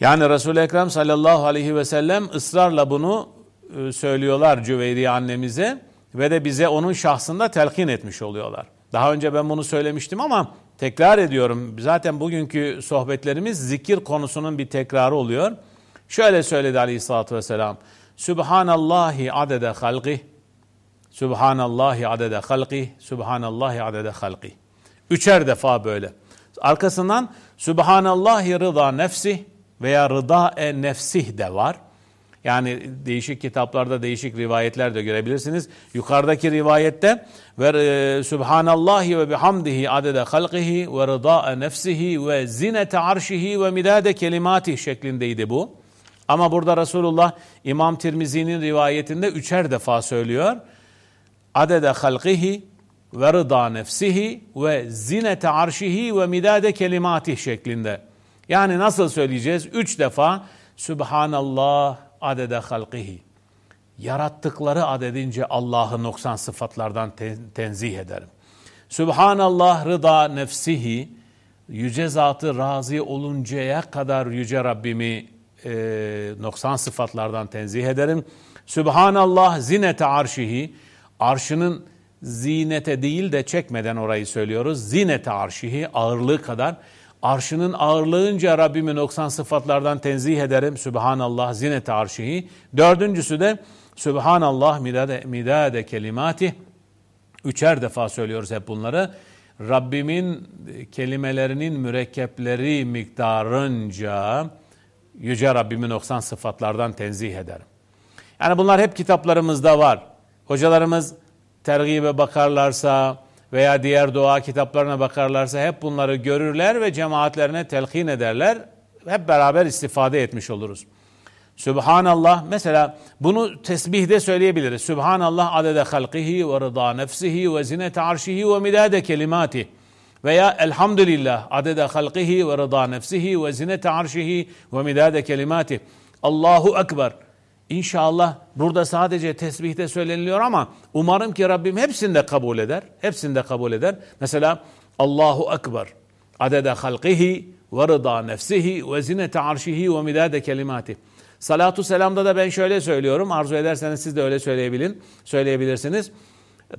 Yani Resul-i Ekrem sallallahu aleyhi ve sellem ısrarla bunu e, söylüyorlar Cüveyriye annemize ve de bize onun şahsında telkin etmiş oluyorlar. Daha önce ben bunu söylemiştim ama tekrar ediyorum. Zaten bugünkü sohbetlerimiz zikir konusunun bir tekrarı oluyor. Şöyle söyledi aleyhissalatü vesselam. Subhanallahi adede halqih. Subhanallahi adede halqih. Subhanallahi adede halqih. Üçer defa böyle. Arkasından Subhanallahi rıda nefsi veya rıda e nefsih de var. Yani değişik kitaplarda değişik rivayetler de görebilirsiniz. Yukarıdaki rivayette ve e, Subhanallahi ve bihamdihi adede halqihi ve rıda'a nefsihi ve zinete arşihi ve midade kelimati şeklindeydi bu. Ama burada Resulullah İmam Tirmizi'nin rivayetinde üçer defa söylüyor. Adede halqihi ve rıda nefsihi ve zinete arşihi ve midade kelimati şeklinde. Yani nasıl söyleyeceğiz? Üç defa Subhanallah adede halqihi. Yarattıkları adedince Allah'ı noksan sıfatlardan tenzih ederim. Subhanallah rıda nefsihi. Yüce zatı razı oluncaya kadar Yüce Rabbimi e, noksan sıfatlardan tenzih ederim. Subhanallah zinete arşihi. Arşının zinete değil de çekmeden orayı söylüyoruz. Zinete arşihi ağırlığı kadar. Arşının ağırlığınca Rabbimi noksan sıfatlardan tenzih ederim. Sübhanallah zinete arşihi. Dördüncüsü de Sübhanallah midade, midade kelimati. Üçer defa söylüyoruz hep bunları. Rabbimin kelimelerinin mürekkepleri miktarınca Yüce Rabbimin noksan sıfatlardan tenzih ederim. Yani bunlar hep kitaplarımızda var. Hocalarımız tergibe bakarlarsa veya diğer dua kitaplarına bakarlarsa hep bunları görürler ve cemaatlerine telkin ederler. Hep beraber istifade etmiş oluruz. Subhanallah mesela bunu tesbihde söyleyebiliriz. Subhanallah adede halqihi ve rıda nefsihi ve zinete arşihi ve midade kelimati. Veya elhamdülillah adede halqihi ve rıda nefsihi ve zinete arşihi ve midade kelimati. Allahu Ekber. İnşallah burada sadece tesbihte söyleniliyor ama umarım ki Rabbim hepsinde kabul eder. Hepsinde kabul eder. Mesela Allahu Ekber. Adede halqihi ve rıda nefsihi ve zinete arşihi ve midade kelimati. Salatu selamda da ben şöyle söylüyorum. Arzu ederseniz siz de öyle söyleyebilin, söyleyebilirsiniz.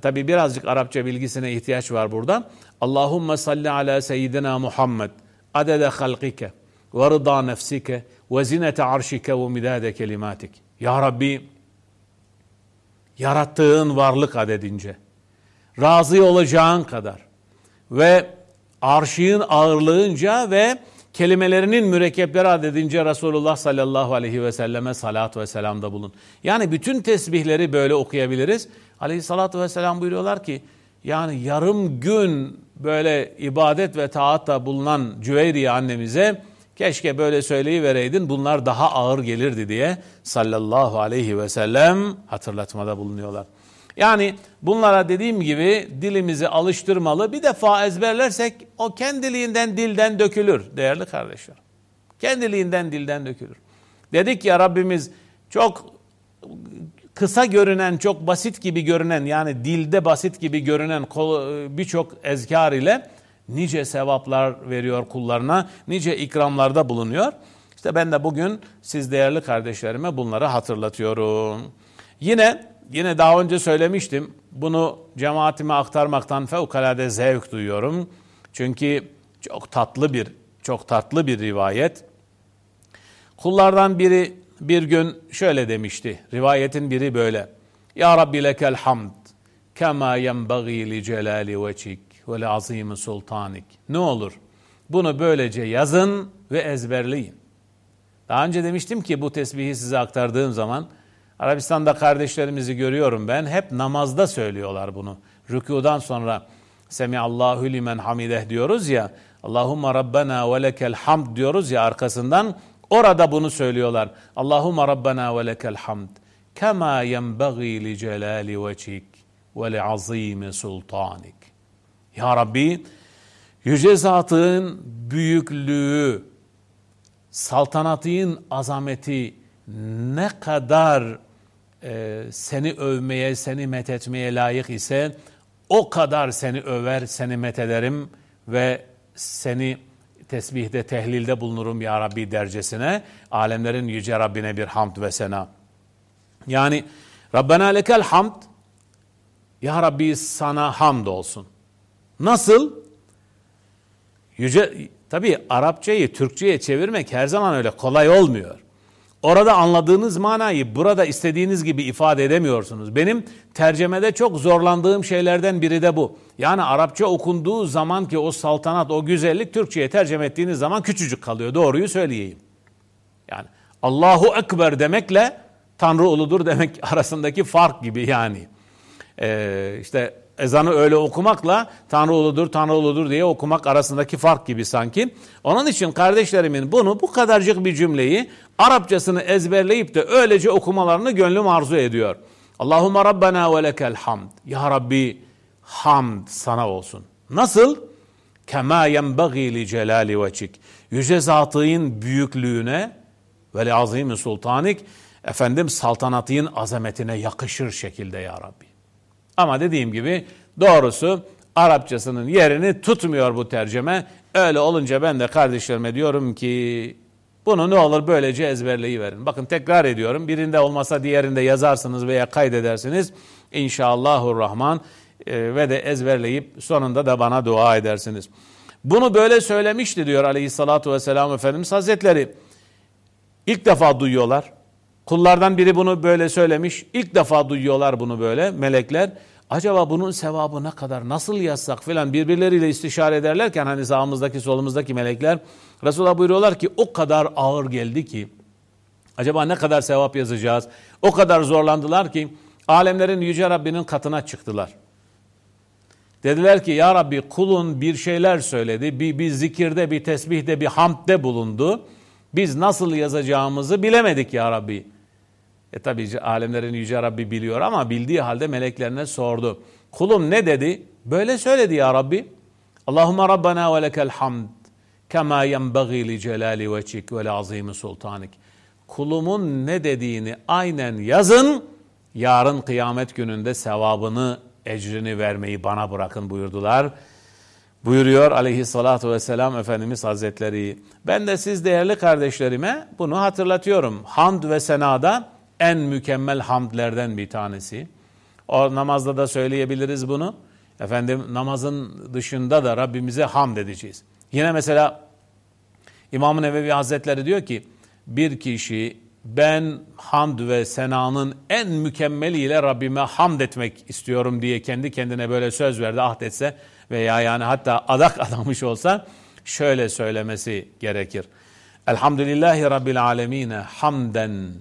Tabi birazcık Arapça bilgisine ihtiyaç var burada. Allahumme salli ala seyyidina Muhammed adede halqike ve rıda nefsike ve zinete arşike ve midade kelimatik. Ya Rabbi yarattığın varlık adedince razı olacağın kadar ve arşığın ağırlığınca ve kelimelerinin mürekkepleri adedince Resulullah sallallahu aleyhi ve selleme salat ve selamda bulun. Yani bütün tesbihleri böyle okuyabiliriz. Aleyhissalatü vesselam buyuruyorlar ki yani yarım gün böyle ibadet ve taatta bulunan Cüveyriye annemize Keşke böyle söyleyivereydin bunlar daha ağır gelirdi diye sallallahu aleyhi ve sellem hatırlatmada bulunuyorlar. Yani bunlara dediğim gibi dilimizi alıştırmalı. Bir defa ezberlersek o kendiliğinden dilden dökülür değerli kardeşler. Kendiliğinden dilden dökülür. Dedik ya Rabbimiz çok kısa görünen, çok basit gibi görünen yani dilde basit gibi görünen birçok ezkar ile nice sevaplar veriyor kullarına, nice ikramlarda bulunuyor. İşte ben de bugün siz değerli kardeşlerime bunları hatırlatıyorum. Yine yine daha önce söylemiştim. Bunu cemaatime aktarmaktan fevkalade zevk duyuyorum. Çünkü çok tatlı bir çok tatlı bir rivayet. Kullardan biri bir gün şöyle demişti. Rivayetin biri böyle. Ya Rabbi lekel hamd kema yenbaghi li celali veçik ve azim sultanik. Ne olur bunu böylece yazın ve ezberleyin. Daha önce demiştim ki bu tesbihi size aktardığım zaman Arabistan'da kardeşlerimizi görüyorum ben. Hep namazda söylüyorlar bunu. Rükudan sonra Semiallahu limen hamideh diyoruz ya. Allahumma Rabbena ve lekel hamd diyoruz ya arkasından. Orada bunu söylüyorlar. Allahumma Rabbena ve lekel hamd. Kema yenbaghi li celali veçik ve li azimi sultanik. Ya Rabbi yüce zatın büyüklüğü, saltanatın azameti ne kadar e, seni övmeye, seni methetmeye layık ise o kadar seni över, seni methederim ve seni tesbihde, tehlilde bulunurum ya Rabbi dercesine. Alemlerin yüce Rabbine bir hamd ve sena. Yani Rabbena lekel hamd, ya Rabbi sana hamd olsun. Nasıl? Yüce, tabii Arapçayı Türkçe'ye çevirmek her zaman öyle kolay olmuyor. Orada anladığınız manayı burada istediğiniz gibi ifade edemiyorsunuz. Benim tercemede çok zorlandığım şeylerden biri de bu. Yani Arapça okunduğu zaman ki o saltanat, o güzellik Türkçe'ye tercüme ettiğiniz zaman küçücük kalıyor. Doğruyu söyleyeyim. Yani Allahu Ekber demekle Tanrı uludur demek *laughs* arasındaki fark gibi yani. Ee, işte ezanı öyle okumakla Tanrı uludur, Tanrı uludur diye okumak arasındaki fark gibi sanki. Onun için kardeşlerimin bunu bu kadarcık bir cümleyi Arapçasını ezberleyip de öylece okumalarını gönlüm arzu ediyor. Allahümme Rabbena ve lekel hamd. Ya Rabbi hamd sana olsun. Nasıl? Kema yenbagi li celali veçik. Yüce zatının büyüklüğüne ve li azimi sultanik efendim saltanatın azametine yakışır şekilde ya Rabbi. Ama dediğim gibi doğrusu Arapçasının yerini tutmuyor bu tercüme. Öyle olunca ben de kardeşlerime diyorum ki bunu ne olur böylece ezberleyiverin. Bakın tekrar ediyorum. Birinde olmasa diğerinde yazarsınız veya kaydedersiniz. İnşallahurrahman e, ve de ezberleyip sonunda da bana dua edersiniz. Bunu böyle söylemişti diyor aleyhissalatu vesselam Efendimiz Hazretleri. İlk defa duyuyorlar. Kullardan biri bunu böyle söylemiş. İlk defa duyuyorlar bunu böyle melekler. Acaba bunun sevabı ne kadar nasıl yazsak filan birbirleriyle istişare ederlerken hani sağımızdaki solumuzdaki melekler Resulullah buyuruyorlar ki o kadar ağır geldi ki acaba ne kadar sevap yazacağız? O kadar zorlandılar ki alemlerin yüce Rabbinin katına çıktılar. Dediler ki ya Rabbi kulun bir şeyler söyledi. Bir, bir zikirde, bir tesbihde, bir hamdde bulundu. Biz nasıl yazacağımızı bilemedik ya Rabbi. E tabi alemlerin yüce Rabbi biliyor ama bildiği halde meleklerine sordu. Kulum ne dedi? Böyle söyledi ya Rabbi. Allahümme Rabbena ve lekel hamd. Kema yenbagi li celali veçik ve azimi sultanik. Kulumun ne dediğini aynen yazın. Yarın kıyamet gününde sevabını, ecrini vermeyi bana bırakın buyurdular. Buyuruyor aleyhissalatu vesselam Efendimiz Hazretleri. Ben de siz değerli kardeşlerime bunu hatırlatıyorum. Hamd ve senada en mükemmel hamdlerden bir tanesi. O namazda da söyleyebiliriz bunu. Efendim namazın dışında da Rabbimize hamd edeceğiz. Yine mesela İmam-ı Nevevi Hazretleri diyor ki bir kişi ben hamd ve senanın en mükemmeliyle Rabbime hamd etmek istiyorum diye kendi kendine böyle söz verdi ahdetse veya yani hatta adak *laughs* adamış olsa şöyle söylemesi gerekir. Elhamdülillahi Rabbil alemine hamden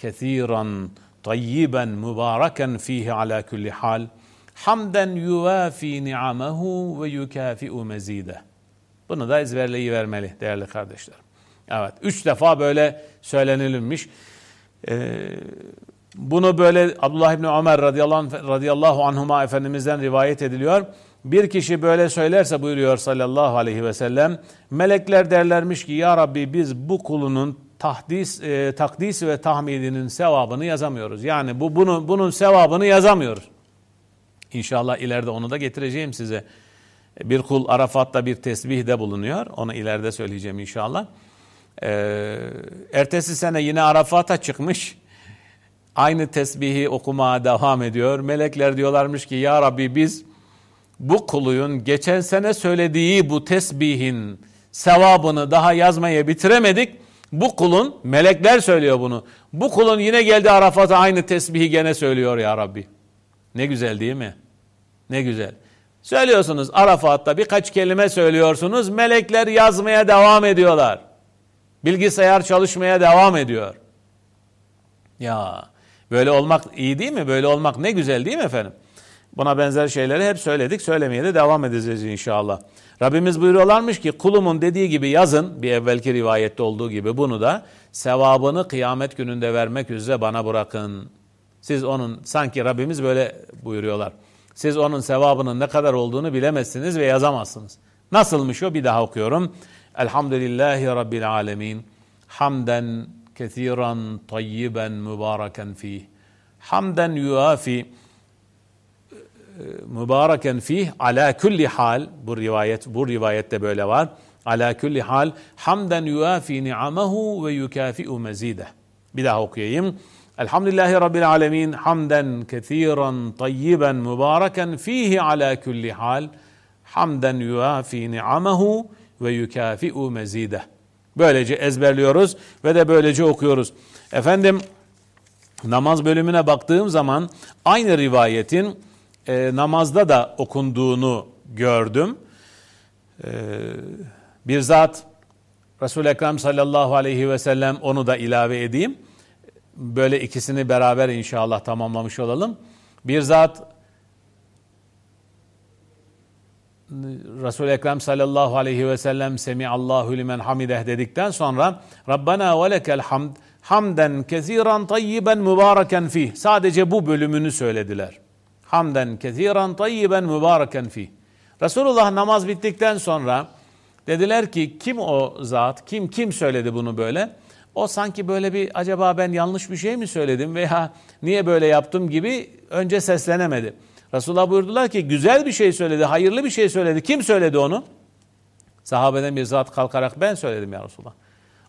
kesiran tayyiben mübareken fihi ala kulli hal hamden yuvafi ni'amehu ve yukafi'u mezide. Bunu da ezberleyivermeli değerli kardeşlerim. Evet, üç defa böyle söylenilmiş. Ee, bunu böyle Abdullah İbni Ömer radıyallahu, radıyallahu anhuma Efendimiz'den rivayet ediliyor. Bir kişi böyle söylerse buyuruyor sallallahu aleyhi ve sellem, melekler derlermiş ki ya Rabbi biz bu kulunun tahdis, e, takdis ve tahmidinin sevabını yazamıyoruz. Yani bu bunu bunun sevabını yazamıyoruz. İnşallah ileride onu da getireceğim size. Bir kul Arafat'ta bir tesbihde bulunuyor. Onu ileride söyleyeceğim inşallah. Ee, ertesi sene yine Arafat'a çıkmış. Aynı tesbihi okumaya devam ediyor. Melekler diyorlarmış ki ya Rabbi biz bu kuluyun geçen sene söylediği bu tesbihin sevabını daha yazmaya bitiremedik. Bu kulun, melekler söylüyor bunu. Bu kulun yine geldi Arafat'a aynı tesbihi gene söylüyor ya Rabbi. Ne güzel değil mi? Ne güzel. Söylüyorsunuz Arafat'ta birkaç kelime söylüyorsunuz. Melekler yazmaya devam ediyorlar. Bilgisayar çalışmaya devam ediyor. Ya böyle olmak iyi değil mi? Böyle olmak ne güzel değil mi efendim? Buna benzer şeyleri hep söyledik. Söylemeye de devam edeceğiz inşallah. Rabbimiz buyuruyorlarmış ki kulumun dediği gibi yazın bir evvelki rivayette olduğu gibi bunu da sevabını kıyamet gününde vermek üzere bana bırakın. Siz onun sanki Rabbimiz böyle buyuruyorlar. Siz onun sevabının ne kadar olduğunu bilemezsiniz ve yazamazsınız. Nasılmış o bir daha okuyorum. Elhamdülillahi Rabbil alemin. Hamden kethiran tayyiben mübareken fih. Hamden yuafi mübareken fih ala kulli hal bu rivayet bu rivayette böyle var. Ala kulli hal hamden yuafi ni'amahu ve yukafi'u mezide. Bir daha okuyayım. Elhamdülillahi Rabbil alemin hamden kethiran tayyiben mübareken fihi ala kulli hal hamden yuafi ni'amahu ve yukafi'u mezide. Böylece ezberliyoruz ve de böylece okuyoruz. Efendim namaz bölümüne baktığım zaman aynı rivayetin e, namazda da okunduğunu gördüm. E, bir zat Resul-i Ekrem sallallahu aleyhi ve sellem onu da ilave edeyim. böyle ikisini beraber inşallah tamamlamış olalım. Bir zat Resul-i Ekrem sallallahu aleyhi ve sellem Semiallahu limen hamideh dedikten sonra Rabbena ve lekel hamd hamden keziran tayyiben mübareken fih. Sadece bu bölümünü söylediler. Hamden keziran tayyiben mübareken fih. Resulullah namaz bittikten sonra dediler ki kim o zat, kim kim söyledi bunu böyle? O sanki böyle bir acaba ben yanlış bir şey mi söyledim veya niye böyle yaptım gibi önce seslenemedi. Resulullah buyurdular ki güzel bir şey söyledi, hayırlı bir şey söyledi. Kim söyledi onu? Sahabeden bir zat kalkarak ben söyledim ya Resulullah.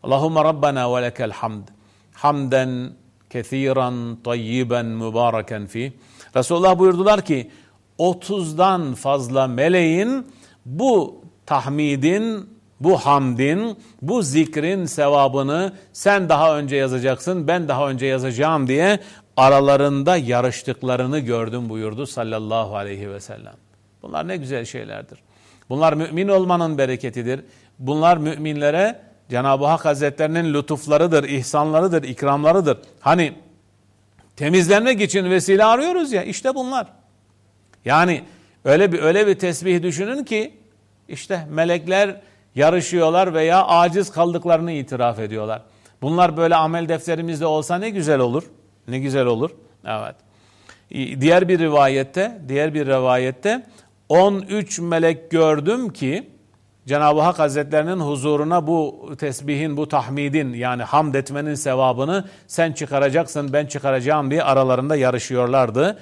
Allahümme Rabbena ve lekel hamd. Hamden kethiran tayyiben mübareken fi. Resulullah buyurdular ki 30'dan fazla meleğin bu tahmidin, bu hamdin, bu zikrin sevabını sen daha önce yazacaksın, ben daha önce yazacağım diye aralarında yarıştıklarını gördüm buyurdu sallallahu aleyhi ve sellem. Bunlar ne güzel şeylerdir. Bunlar mümin olmanın bereketidir. Bunlar müminlere Cenab-ı Hak Hazretlerinin lütuflarıdır, ihsanlarıdır, ikramlarıdır. Hani temizlenmek için vesile arıyoruz ya işte bunlar. Yani öyle bir öyle bir tesbih düşünün ki işte melekler yarışıyorlar veya aciz kaldıklarını itiraf ediyorlar. Bunlar böyle amel defterimizde olsa ne güzel olur. Ne güzel olur. Evet. Diğer bir rivayette, diğer bir rivayette 13 melek gördüm ki Cenab-ı Hak Hazretlerinin huzuruna bu tesbihin, bu tahmidin yani hamd etmenin sevabını sen çıkaracaksın, ben çıkaracağım diye aralarında yarışıyorlardı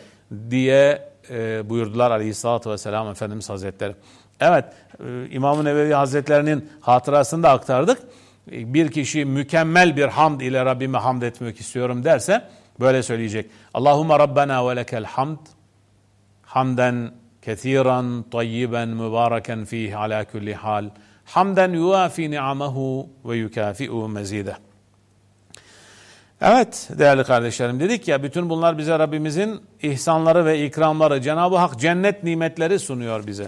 diye e, buyurdular Aleyhisselatü Vesselam Efendimiz Hazretleri. Evet, e, İmam-ı Nevevi Hazretlerinin hatırasını da aktardık. Bir kişi mükemmel bir hamd ile Rabbime hamd etmek istiyorum derse Böyle söyleyecek. Allahümme Rabbena ve lekel hamd. Hamden kethiran tayyiben mübareken fih ala kulli hal. Hamden yuafi ni'amahu ve yukafi'u mezide. Evet değerli kardeşlerim dedik ya bütün bunlar bize Rabbimizin ihsanları ve ikramları. Cenab-ı Hak cennet nimetleri sunuyor bize.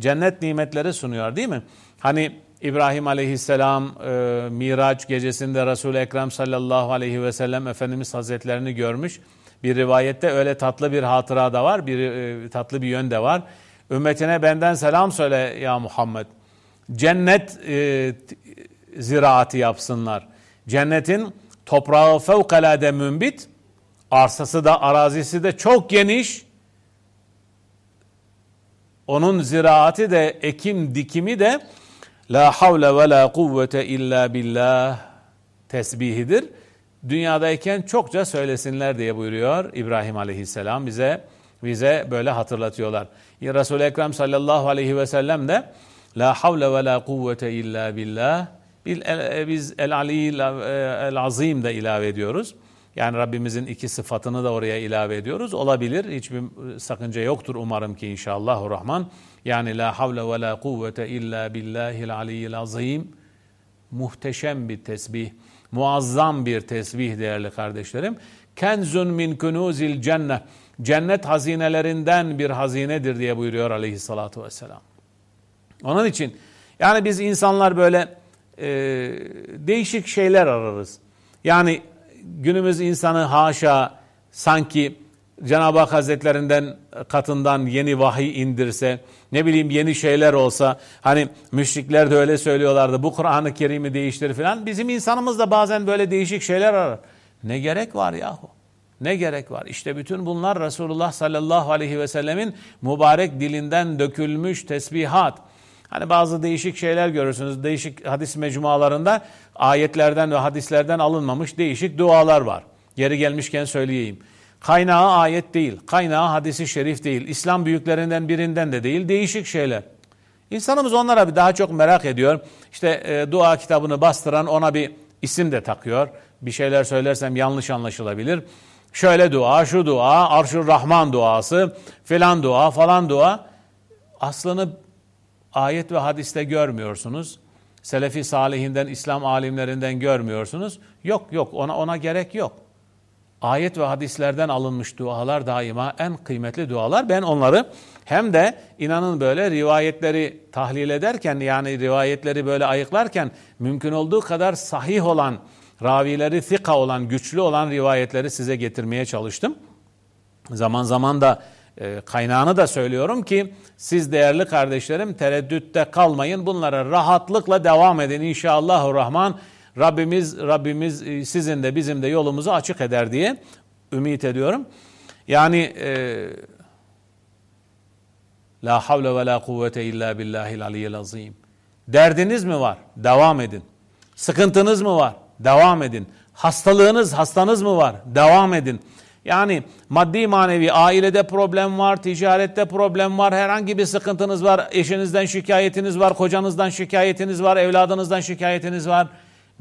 Cennet nimetleri sunuyor değil mi? Hani İbrahim aleyhisselam e, Miraç gecesinde Resul-i Ekrem sallallahu aleyhi ve sellem Efendimiz Hazretlerini görmüş. Bir rivayette öyle tatlı bir hatıra da var, bir e, tatlı bir yön de var. Ümmetine benden selam söyle ya Muhammed. Cennet e, ziraati yapsınlar. Cennetin toprağı fevkalade mümbit, arsası da arazisi de çok geniş. Onun ziraati de ekim dikimi de La havle ve la kuvvete illa billah tesbihidir. Dünyadayken çokça söylesinler diye buyuruyor İbrahim Aleyhisselam bize bize böyle hatırlatıyorlar. Resul-i Ekrem sallallahu aleyhi ve sellem de La havle ve la kuvvete illa billah biz el ali el azim de ilave ediyoruz. Yani Rabbimizin iki sıfatını da oraya ilave ediyoruz. Olabilir. Hiçbir sakınca yoktur umarım ki inşallah rahman. Yani la havle ve la kuvvete illa billahil aliyyil azim. Muhteşem bir tesbih, muazzam bir tesbih değerli kardeşlerim. Kenzun min kunuzil cennet. Cennet hazinelerinden bir hazinedir diye buyuruyor aleyhissalatu vesselam. Onun için yani biz insanlar böyle e, değişik şeyler ararız. Yani günümüz insanı haşa sanki Cenab-ı Hak Hazretlerinden katından yeni vahiy indirse, ne bileyim yeni şeyler olsa, hani müşrikler de öyle söylüyorlardı, bu Kur'an-ı Kerim'i değiştir falan. Bizim insanımız da bazen böyle değişik şeyler arar. Ne gerek var yahu? Ne gerek var? İşte bütün bunlar Resulullah sallallahu aleyhi ve sellemin mübarek dilinden dökülmüş tesbihat. Hani bazı değişik şeyler görürsünüz. Değişik hadis mecmualarında ayetlerden ve hadislerden alınmamış değişik dualar var. Yeri gelmişken söyleyeyim. Kaynağı ayet değil, kaynağı hadisi şerif değil, İslam büyüklerinden birinden de değil, değişik şeyler. İnsanımız onlara bir daha çok merak ediyor. İşte e, dua kitabını bastıran ona bir isim de takıyor. Bir şeyler söylersem yanlış anlaşılabilir. Şöyle dua, şu dua, Arşur Rahman duası, filan dua, falan dua. Aslını ayet ve hadiste görmüyorsunuz. Selefi salihinden, İslam alimlerinden görmüyorsunuz. Yok yok ona ona gerek yok. Ayet ve hadislerden alınmış dualar daima en kıymetli dualar. Ben onları hem de inanın böyle rivayetleri tahlil ederken yani rivayetleri böyle ayıklarken mümkün olduğu kadar sahih olan ravileri thika olan, güçlü olan rivayetleri size getirmeye çalıştım. Zaman zaman da e, kaynağını da söylüyorum ki siz değerli kardeşlerim tereddütte kalmayın. Bunlara rahatlıkla devam edin inşallahurrahman. Rabbimiz Rabbimiz e, sizin de bizim de yolumuzu açık eder diye ümit ediyorum. Yani e, La havle ve la kuvvete illa billahil aliyyil azim. Derdiniz mi var? Devam edin. Sıkıntınız mı var? Devam edin. Hastalığınız, hastanız mı var? Devam edin. Yani maddi manevi ailede problem var, ticarette problem var, herhangi bir sıkıntınız var, eşinizden şikayetiniz var, kocanızdan şikayetiniz var, evladınızdan şikayetiniz var.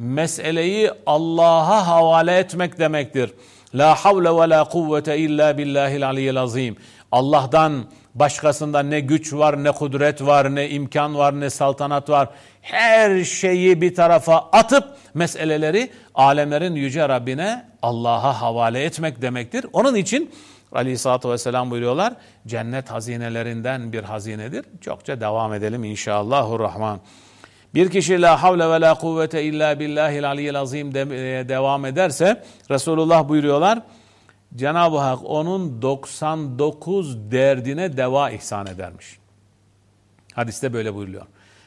Meseleyi Allah'a havale etmek demektir. La havle ve la kuvvete illa billahil aliyyil azim. Allah'tan başkasında ne güç var, ne kudret var, ne imkan var, ne saltanat var. Her şeyi bir tarafa atıp meseleleri alemlerin yüce Rabbine Allah'a havale etmek demektir. Onun için Aleyhisselatü Vesselam buyuruyorlar cennet hazinelerinden bir hazinedir. Çokça devam edelim inşallahurrahman. Bir kişi la havle ve la kuvvete illa billahil aliyyil azim de, e, devam ederse Resulullah buyuruyorlar Cenab-ı Hak onun 99 derdine deva ihsan edermiş. Hadiste böyle buyuruyor.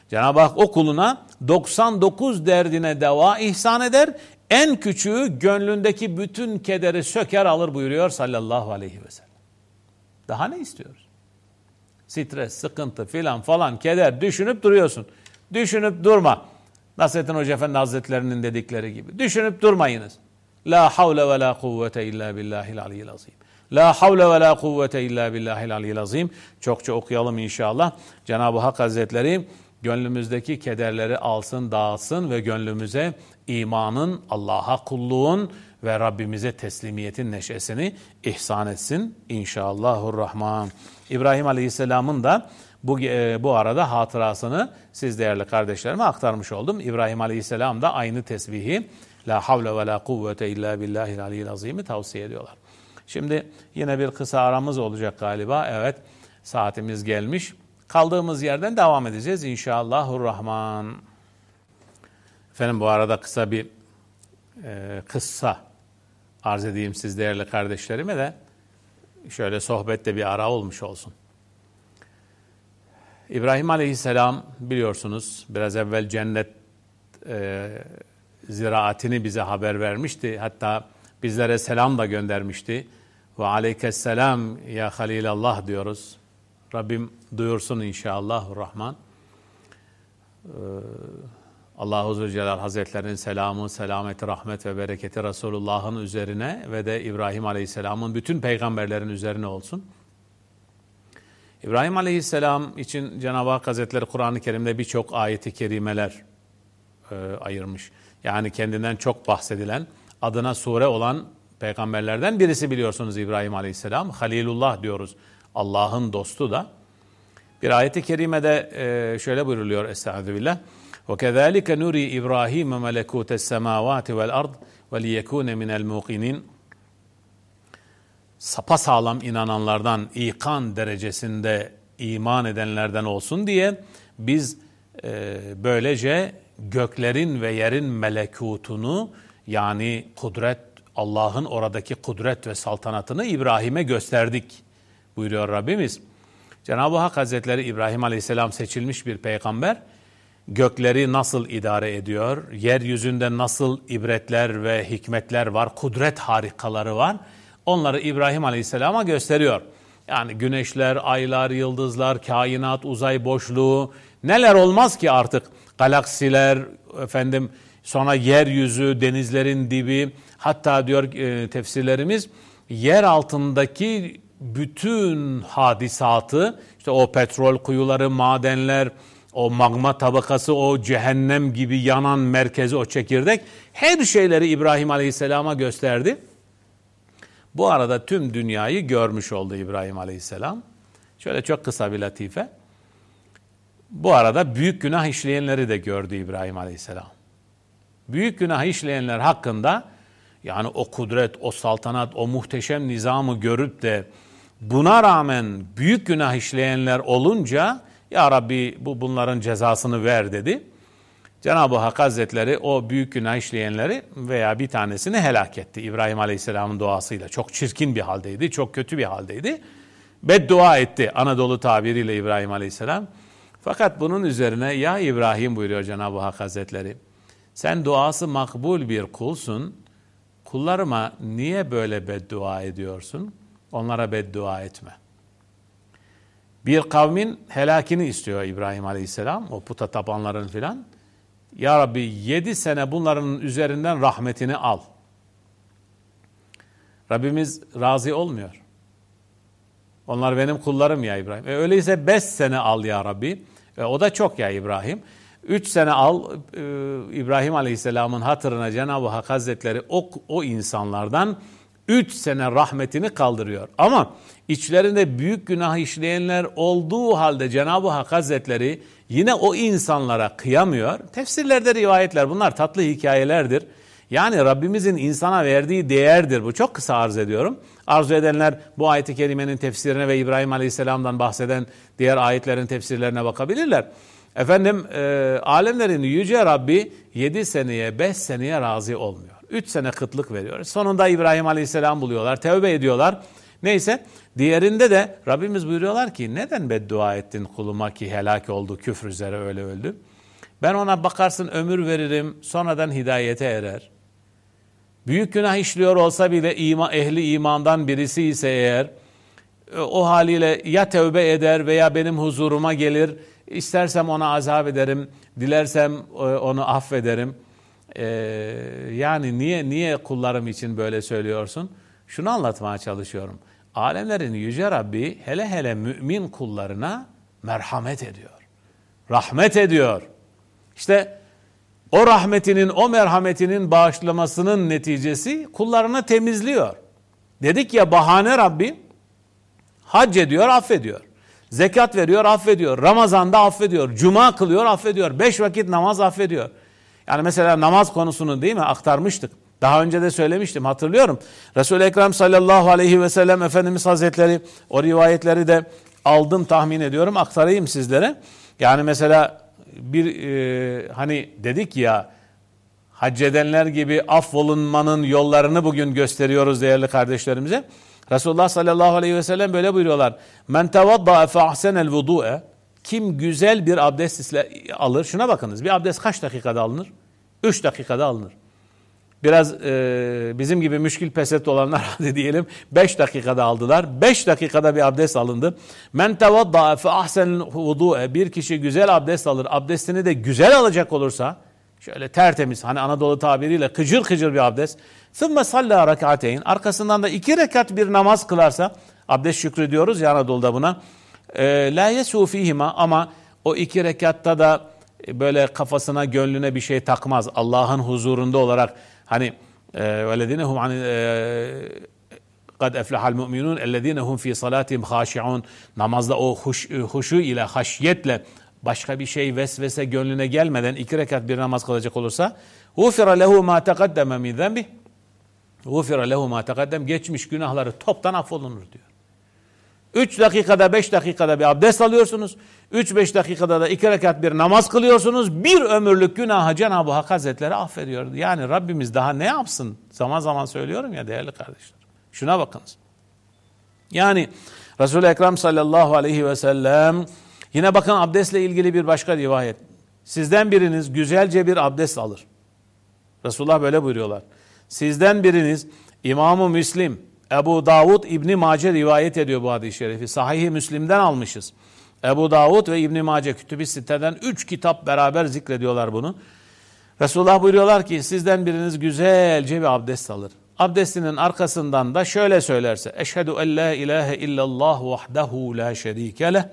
Cenab-ı Hak o kuluna 99 derdine deva ihsan eder. En küçüğü gönlündeki bütün kederi söker alır buyuruyor sallallahu aleyhi ve sellem. Daha ne istiyoruz? Stres, sıkıntı filan falan keder düşünüp duruyorsun. Düşünüp durma. Nasrettin Hoca Efendi Hazretlerinin dedikleri gibi. Düşünüp durmayınız. La havle ve la kuvvete illa billahil aliyyil azim. La havle ve la kuvvete illa billahil aliyyil azim. Çokça okuyalım inşallah. Cenab-ı Hak Hazretleri gönlümüzdeki kederleri alsın, dağılsın ve gönlümüze imanın, Allah'a kulluğun ve Rabbimize teslimiyetin neşesini ihsan etsin inşallahurrahman. İbrahim Aleyhisselam'ın da bu, e, bu arada hatırasını siz değerli kardeşlerime aktarmış oldum. İbrahim Aleyhisselam da aynı tesbihi La havle ve la kuvvete illa billahil aliyyil azimi tavsiye ediyorlar. Şimdi yine bir kısa aramız olacak galiba. Evet saatimiz gelmiş. Kaldığımız yerden devam edeceğiz inşallahurrahman. Efendim bu arada kısa bir e, kıssa arz edeyim siz değerli kardeşlerime de şöyle sohbette bir ara olmuş olsun. İbrahim Aleyhisselam biliyorsunuz biraz evvel cennet e, ziraatini bize haber vermişti. Hatta bizlere selam da göndermişti. Ve aleykesselam ya Halilallah diyoruz. Rabbim duyursun inşallah Rahman. Ee, Allah Zülcelal Hazretlerinin selamı, selameti, rahmet ve bereketi Resulullah'ın üzerine ve de İbrahim Aleyhisselam'ın bütün peygamberlerin üzerine olsun. İbrahim Aleyhisselam için Cenab-ı Hak Hazretleri Kur'an-ı Kerim'de birçok ayeti kerimeler e, ayırmış. Yani kendinden çok bahsedilen, adına sure olan peygamberlerden birisi biliyorsunuz İbrahim Aleyhisselam. Halilullah diyoruz. Allah'ın dostu da. Bir ayeti kerimede e, şöyle buyruluyor Estağfirullah. وَكَذَٰلِكَ نُرِي إِبْرَاهِيمَ مَلَكُوتَ السَّمَاوَاتِ وَالْأَرْضِ وَلِيَكُونَ مِنَ الْمُوقِنِينَ Sapa sağlam inananlardan, ikan derecesinde iman edenlerden olsun diye biz e, böylece göklerin ve yerin melekutunu yani kudret Allah'ın oradaki kudret ve saltanatını İbrahim'e gösterdik buyuruyor Rabbimiz. Cenab-ı Hak Hazretleri İbrahim Aleyhisselam seçilmiş bir peygamber. Gökleri nasıl idare ediyor? Yeryüzünde nasıl ibretler ve hikmetler var? Kudret harikaları var. Onları İbrahim Aleyhisselam'a gösteriyor. Yani güneşler, aylar, yıldızlar, kainat, uzay boşluğu neler olmaz ki artık? galaksiler, efendim sonra yeryüzü, denizlerin dibi, hatta diyor e, tefsirlerimiz yer altındaki bütün hadisatı, işte o petrol kuyuları, madenler, o magma tabakası, o cehennem gibi yanan merkezi, o çekirdek, her şeyleri İbrahim Aleyhisselam'a gösterdi. Bu arada tüm dünyayı görmüş oldu İbrahim Aleyhisselam. Şöyle çok kısa bir latife. Bu arada büyük günah işleyenleri de gördü İbrahim Aleyhisselam. Büyük günah işleyenler hakkında yani o kudret, o saltanat, o muhteşem nizamı görüp de buna rağmen büyük günah işleyenler olunca ya Rabbi bu bunların cezasını ver dedi. Cenab-ı Hak Hazretleri o büyük günah işleyenleri veya bir tanesini helak etti. İbrahim Aleyhisselam'ın duasıyla. Çok çirkin bir haldeydi, çok kötü bir haldeydi. Beddua etti Anadolu tabiriyle İbrahim Aleyhisselam. Fakat bunun üzerine ya İbrahim buyuruyor Cenab-ı Hak Hazretleri. Sen duası makbul bir kulsun. Kullarıma niye böyle beddua ediyorsun? Onlara beddua etme. Bir kavmin helakini istiyor İbrahim Aleyhisselam. O puta tapanların filan. Ya Rabbi yedi sene bunların üzerinden rahmetini al. Rabbimiz razı olmuyor. Onlar benim kullarım ya İbrahim. E öyleyse beş sene al ya Rabbi. E o da çok ya İbrahim. Üç sene al e, İbrahim Aleyhisselam'ın hatırına Cenab-ı Hak Hazretleri o, o insanlardan üç sene rahmetini kaldırıyor. Ama içlerinde büyük günah işleyenler olduğu halde Cenab-ı Hak Hazretleri yine o insanlara kıyamıyor. Tefsirlerde rivayetler bunlar tatlı hikayelerdir. Yani Rabbimizin insana verdiği değerdir. Bu çok kısa arz ediyorum. Arzu edenler bu ayet-i kerimenin tefsirine ve İbrahim Aleyhisselam'dan bahseden diğer ayetlerin tefsirlerine bakabilirler. Efendim e, alemlerin yüce Rabbi 7 seneye 5 seneye razı olmuyor. 3 sene kıtlık veriyor. Sonunda İbrahim Aleyhisselam buluyorlar. Tevbe ediyorlar. Neyse diğerinde de Rabbimiz buyuruyorlar ki neden beddua ettin kuluma ki helak oldu küfür üzere öyle öldü. Ben ona bakarsın ömür veririm sonradan hidayete erer. Büyük günah işliyor olsa bile ima, ehli imandan birisi ise eğer e, o haliyle ya tevbe eder veya benim huzuruma gelir. İstersem ona azap ederim, dilersem e, onu affederim. Ee, yani niye niye kullarım için böyle söylüyorsun? Şunu anlatmaya çalışıyorum. Alemlerin yüce Rabbi hele hele mümin kullarına merhamet ediyor. Rahmet ediyor. İşte o rahmetinin, o merhametinin bağışlamasının neticesi kullarını temizliyor. Dedik ya bahane Rabbi hac ediyor, affediyor. Zekat veriyor, affediyor. Ramazan'da affediyor. Cuma kılıyor, affediyor. Beş vakit namaz affediyor. Yani mesela namaz konusunu değil mi aktarmıştık. Daha önce de söylemiştim hatırlıyorum. Resul-i Ekrem sallallahu aleyhi ve sellem Efendimiz Hazretleri o rivayetleri de aldım tahmin ediyorum aktarayım sizlere. Yani mesela bir e, hani dedik ya hac edenler gibi affolunmanın yollarını bugün gösteriyoruz değerli kardeşlerimize. Resulullah sallallahu aleyhi ve sellem böyle buyuruyorlar. Men tevadda fe ahsenel vudu'e kim güzel bir abdest alır. Şuna bakınız bir abdest kaç dakikada alınır? Üç dakikada alınır. Biraz e, bizim gibi müşkil peset olanlar *laughs* hadi diyelim 5 dakikada aldılar. 5 dakikada bir abdest alındı. Men tevadda fe ahsen vudu'e bir kişi güzel abdest alır. Abdestini de güzel alacak olursa şöyle tertemiz hani Anadolu tabiriyle kıcır kıcır bir abdest. Thumma salla rekateyn arkasından da iki rekat bir namaz kılarsa abdest şükrü diyoruz ya Anadolu'da buna. E, la yesu fihima ama o iki rekatta da böyle kafasına gönlüne bir şey takmaz. Allah'ın huzurunda olarak Hani وَالَّذِينَ هُمْ عَنِ قَدْ اَفْلَحَ الْمُؤْمِنُونَ اَلَّذِينَ هُمْ ف۪ي صَلَاتِهِمْ خَاشِعُونَ Namazda o huş, huşu ile, haşyetle başka bir şey vesvese gönlüne gelmeden iki rekat bir namaz kılacak olursa غُفِرَ لَهُ مَا تَقَدَّمَ مِنْ ذَنْبِهِ غُفِرَ لَهُ مَا تَقَدَّمَ Geçmiş günahları toptan affolunur diyor. 3 dakikada 5 dakikada bir abdest alıyorsunuz. 3-5 dakikada da 2 rekat bir namaz kılıyorsunuz. Bir ömürlük günahı Cenab-ı Hak Hazretleri affediyor. Yani Rabbimiz daha ne yapsın? Zaman zaman söylüyorum ya değerli kardeşler. Şuna bakınız. Yani Resul-i Ekrem sallallahu aleyhi ve sellem yine bakın abdestle ilgili bir başka rivayet. Sizden biriniz güzelce bir abdest alır. Resulullah böyle buyuruyorlar. Sizden biriniz İmam-ı Müslim Ebu Davud İbni Mace rivayet ediyor bu hadis-i şerifi. Sahih-i Müslim'den almışız. Ebu Davud ve İbni Mace kütüb-i siteden üç kitap beraber zikrediyorlar bunu. Resulullah buyuruyorlar ki sizden biriniz güzelce bir abdest alır. Abdestinin arkasından da şöyle söylerse Eşhedü en la ilahe illallah vahdehu la şerike leh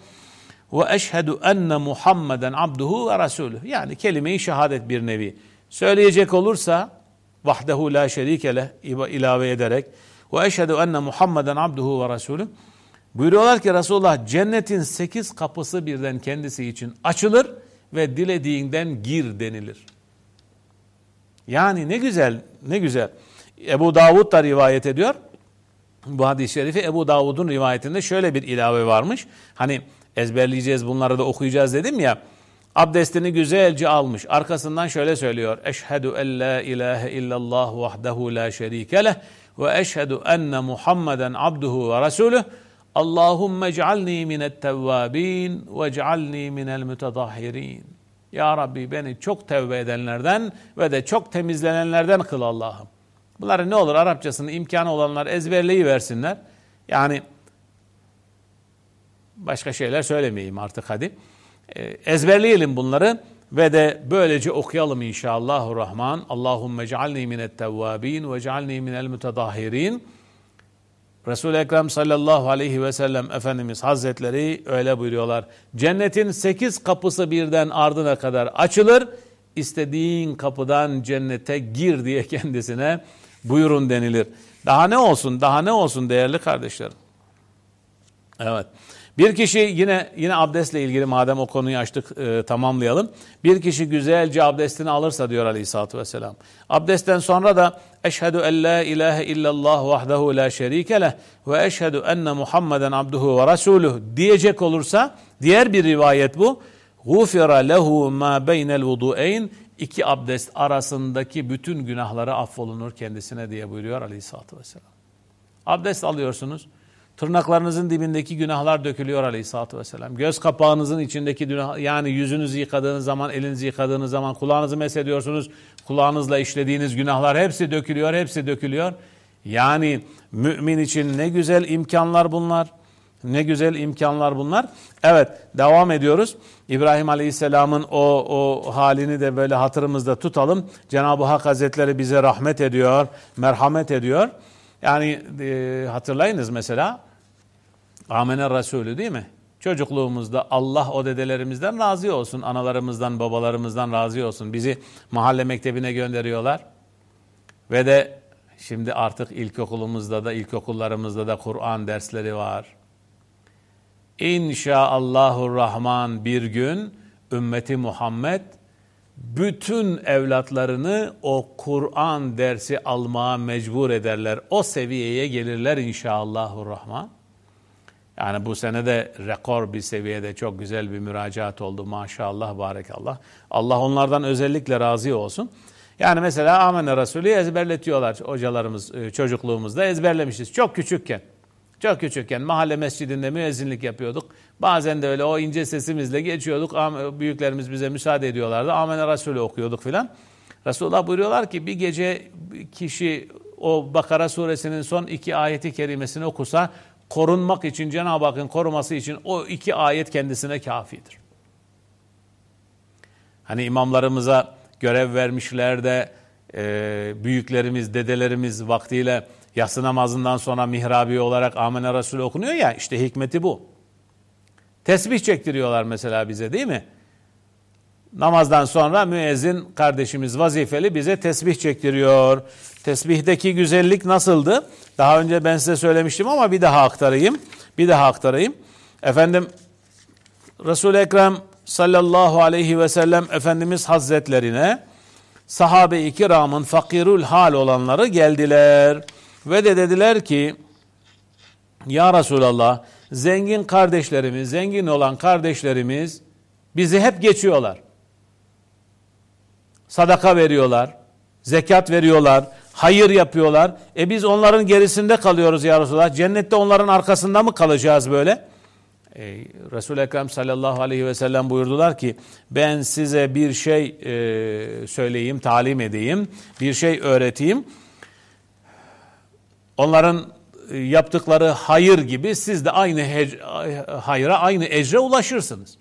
ve eşhedü enne Muhammeden abduhu ve resulüh. Yani kelime-i şehadet bir nevi. Söyleyecek olursa vahdehu la şerike leh ilave ederek ve eşhedü enne Muhammeden abduhu ve resulü. Buyuruyorlar ki Resulullah cennetin sekiz kapısı birden kendisi için açılır ve dilediğinden gir denilir. Yani ne güzel, ne güzel. Ebu Davud da rivayet ediyor. Bu hadis-i şerifi Ebu Davud'un rivayetinde şöyle bir ilave varmış. Hani ezberleyeceğiz bunları da okuyacağız dedim ya. Abdestini güzelce almış. Arkasından şöyle söylüyor. Eşhedü en la ilahe illallah vahdehu la şerike leh ve eşhedü enne Muhammeden abduhu ve resuluh. Allahümme ec'alni minet tevvabin ve ec'alni minel mütedahhirin. Ya Rabbi beni çok tevbe edenlerden ve de çok temizlenenlerden kıl Allah'ım. Bunları ne olur Arapçasını imkanı olanlar ezberleyi versinler. Yani başka şeyler söylemeyeyim artık hadi. E, ezberleyelim bunları ve de böylece okuyalım inşallahurrahman. Allahümme cealni minet tevvabin ve cealni minel mütedahhirin. Resul-i Ekrem sallallahu aleyhi ve sellem Efendimiz Hazretleri öyle buyuruyorlar. Cennetin sekiz kapısı birden ardına kadar açılır. İstediğin kapıdan cennete gir diye *laughs* kendisine buyurun denilir. Daha ne olsun, daha ne olsun değerli kardeşlerim. Evet. Bir kişi yine yine abdestle ilgili madem o konuyu açtık e, tamamlayalım. Bir kişi güzelce abdestini alırsa diyor Aleyhisselatü Vesselam. Abdestten sonra da eşhedü en la ilahe illallah vahdehu la şerike leh ve eşhedü enne Muhammeden abduhu ve resuluh diyecek olursa diğer bir rivayet bu. Gufira lehu ma beynel vudu'eyn iki abdest arasındaki bütün günahları affolunur kendisine diye buyuruyor Aleyhisselatü Vesselam. Abdest alıyorsunuz. Tırnaklarınızın dibindeki günahlar dökülüyor aleyhissalatü vesselam. Göz kapağınızın içindeki günah, yani yüzünüzü yıkadığınız zaman, elinizi yıkadığınız zaman, kulağınızı mesediyorsunuz. Kulağınızla işlediğiniz günahlar hepsi dökülüyor, hepsi dökülüyor. Yani mümin için ne güzel imkanlar bunlar. Ne güzel imkanlar bunlar. Evet devam ediyoruz. İbrahim Aleyhisselam'ın o, o halini de böyle hatırımızda tutalım. Cenab-ı Hak Hazretleri bize rahmet ediyor, merhamet ediyor. Yani e, hatırlayınız mesela Amene Resulü değil mi? Çocukluğumuzda Allah o dedelerimizden razı olsun, analarımızdan, babalarımızdan razı olsun. Bizi mahalle mektebine gönderiyorlar. Ve de şimdi artık ilkokulumuzda da, ilkokullarımızda da Kur'an dersleri var. İnşaallahur Rahman bir gün ümmeti Muhammed bütün evlatlarını o Kur'an dersi almaya mecbur ederler. O seviyeye gelirler inşallahurrahman. Yani bu sene de rekor bir seviyede çok güzel bir müracaat oldu maşallah barekallah. Allah onlardan özellikle razı olsun. Yani mesela Amenna Resulü ezberletiyorlar hocalarımız e, çocukluğumuzda ezberlemişiz çok küçükken. Çok küçükken mahalle mescidinde müezzinlik yapıyorduk. Bazen de öyle o ince sesimizle geçiyorduk. Büyüklerimiz bize müsaade ediyorlardı. Amen Resulü okuyorduk filan. Resulullah buyuruyorlar ki bir gece kişi o Bakara suresinin son iki ayeti kerimesini okusa korunmak için Cenab-ı Hakk'ın koruması için o iki ayet kendisine kafidir. Hani imamlarımıza görev vermişler de e, büyüklerimiz, dedelerimiz vaktiyle yatsı namazından sonra mihrabi olarak Amene Resulü okunuyor ya işte hikmeti bu. Tesbih çektiriyorlar mesela bize değil mi? Namazdan sonra müezzin kardeşimiz vazifeli bize tesbih çektiriyor. Tesbihteki güzellik nasıldı? Daha önce ben size söylemiştim ama bir daha aktarayım. Bir daha aktarayım. Efendim Resul-i Ekrem sallallahu aleyhi ve sellem Efendimiz Hazretlerine sahabe-i kiramın fakirül hal olanları geldiler. Ve de dediler ki ya Resulallah zengin kardeşlerimiz, zengin olan kardeşlerimiz bizi hep geçiyorlar. Sadaka veriyorlar, zekat veriyorlar, hayır yapıyorlar. E biz onların gerisinde kalıyoruz ya Resulallah. Cennette onların arkasında mı kalacağız böyle? E, Resul-i Ekrem sallallahu aleyhi ve sellem buyurdular ki ben size bir şey e, söyleyeyim, talim edeyim, bir şey öğreteyim. Onların e, yaptıkları hayır gibi siz de aynı hayra, aynı ecre ulaşırsınız.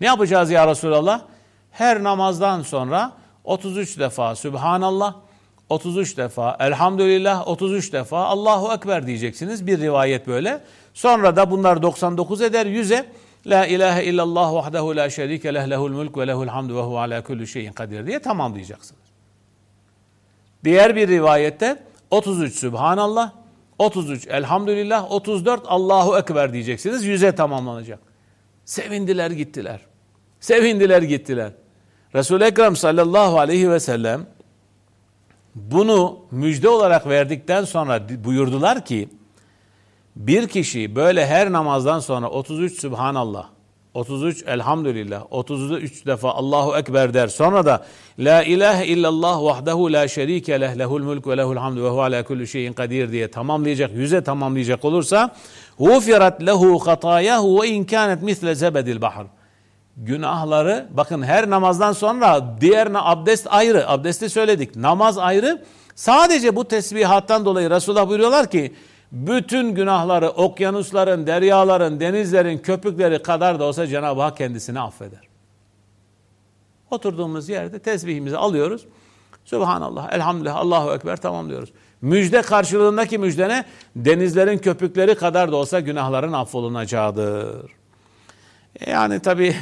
Ne yapacağız ya Resulallah? Her namazdan sonra 33 defa Sübhanallah, 33 defa Elhamdülillah, 33 defa Allahu Ekber diyeceksiniz. Bir rivayet böyle. Sonra da bunlar 99 eder 100'e La ilahe illallah vahdehu la şerike leh lehul mulk ve lehul hamdu ve hu ala kulli şeyin kadir diye tamamlayacaksınız. Diğer bir rivayette 33 Sübhanallah, 33 Elhamdülillah, 34 Allahu Ekber diyeceksiniz. Yüze tamamlanacak. Sevindiler gittiler. Sevindiler gittiler. Resul-i Ekrem sallallahu aleyhi ve sellem bunu müjde olarak verdikten sonra buyurdular ki bir kişi böyle her namazdan sonra 33 Sübhanallah, 33 elhamdülillah, 33 defa Allahu Ekber der. Sonra da La ilahe illallah vahdehu la şerike leh lehul mulk ve lehul hamdu ve hu ala kulli şeyin kadir diye tamamlayacak, yüze tamamlayacak olursa Gufirat lehu hatayahu ve in kânet misle zebedil bahr. Günahları bakın her namazdan sonra diğerine abdest ayrı. Abdesti söyledik. Namaz ayrı. Sadece bu tesbihattan dolayı Resulullah buyuruyorlar ki bütün günahları okyanusların, deryaların, denizlerin, köpükleri kadar da olsa Cenab-ı Hak kendisini affeder. Oturduğumuz yerde tesbihimizi alıyoruz. Subhanallah, elhamdülillah, Allahu Ekber tamamlıyoruz. Müjde karşılığındaki müjdene denizlerin köpükleri kadar da olsa günahların affolunacağıdır. Yani tabi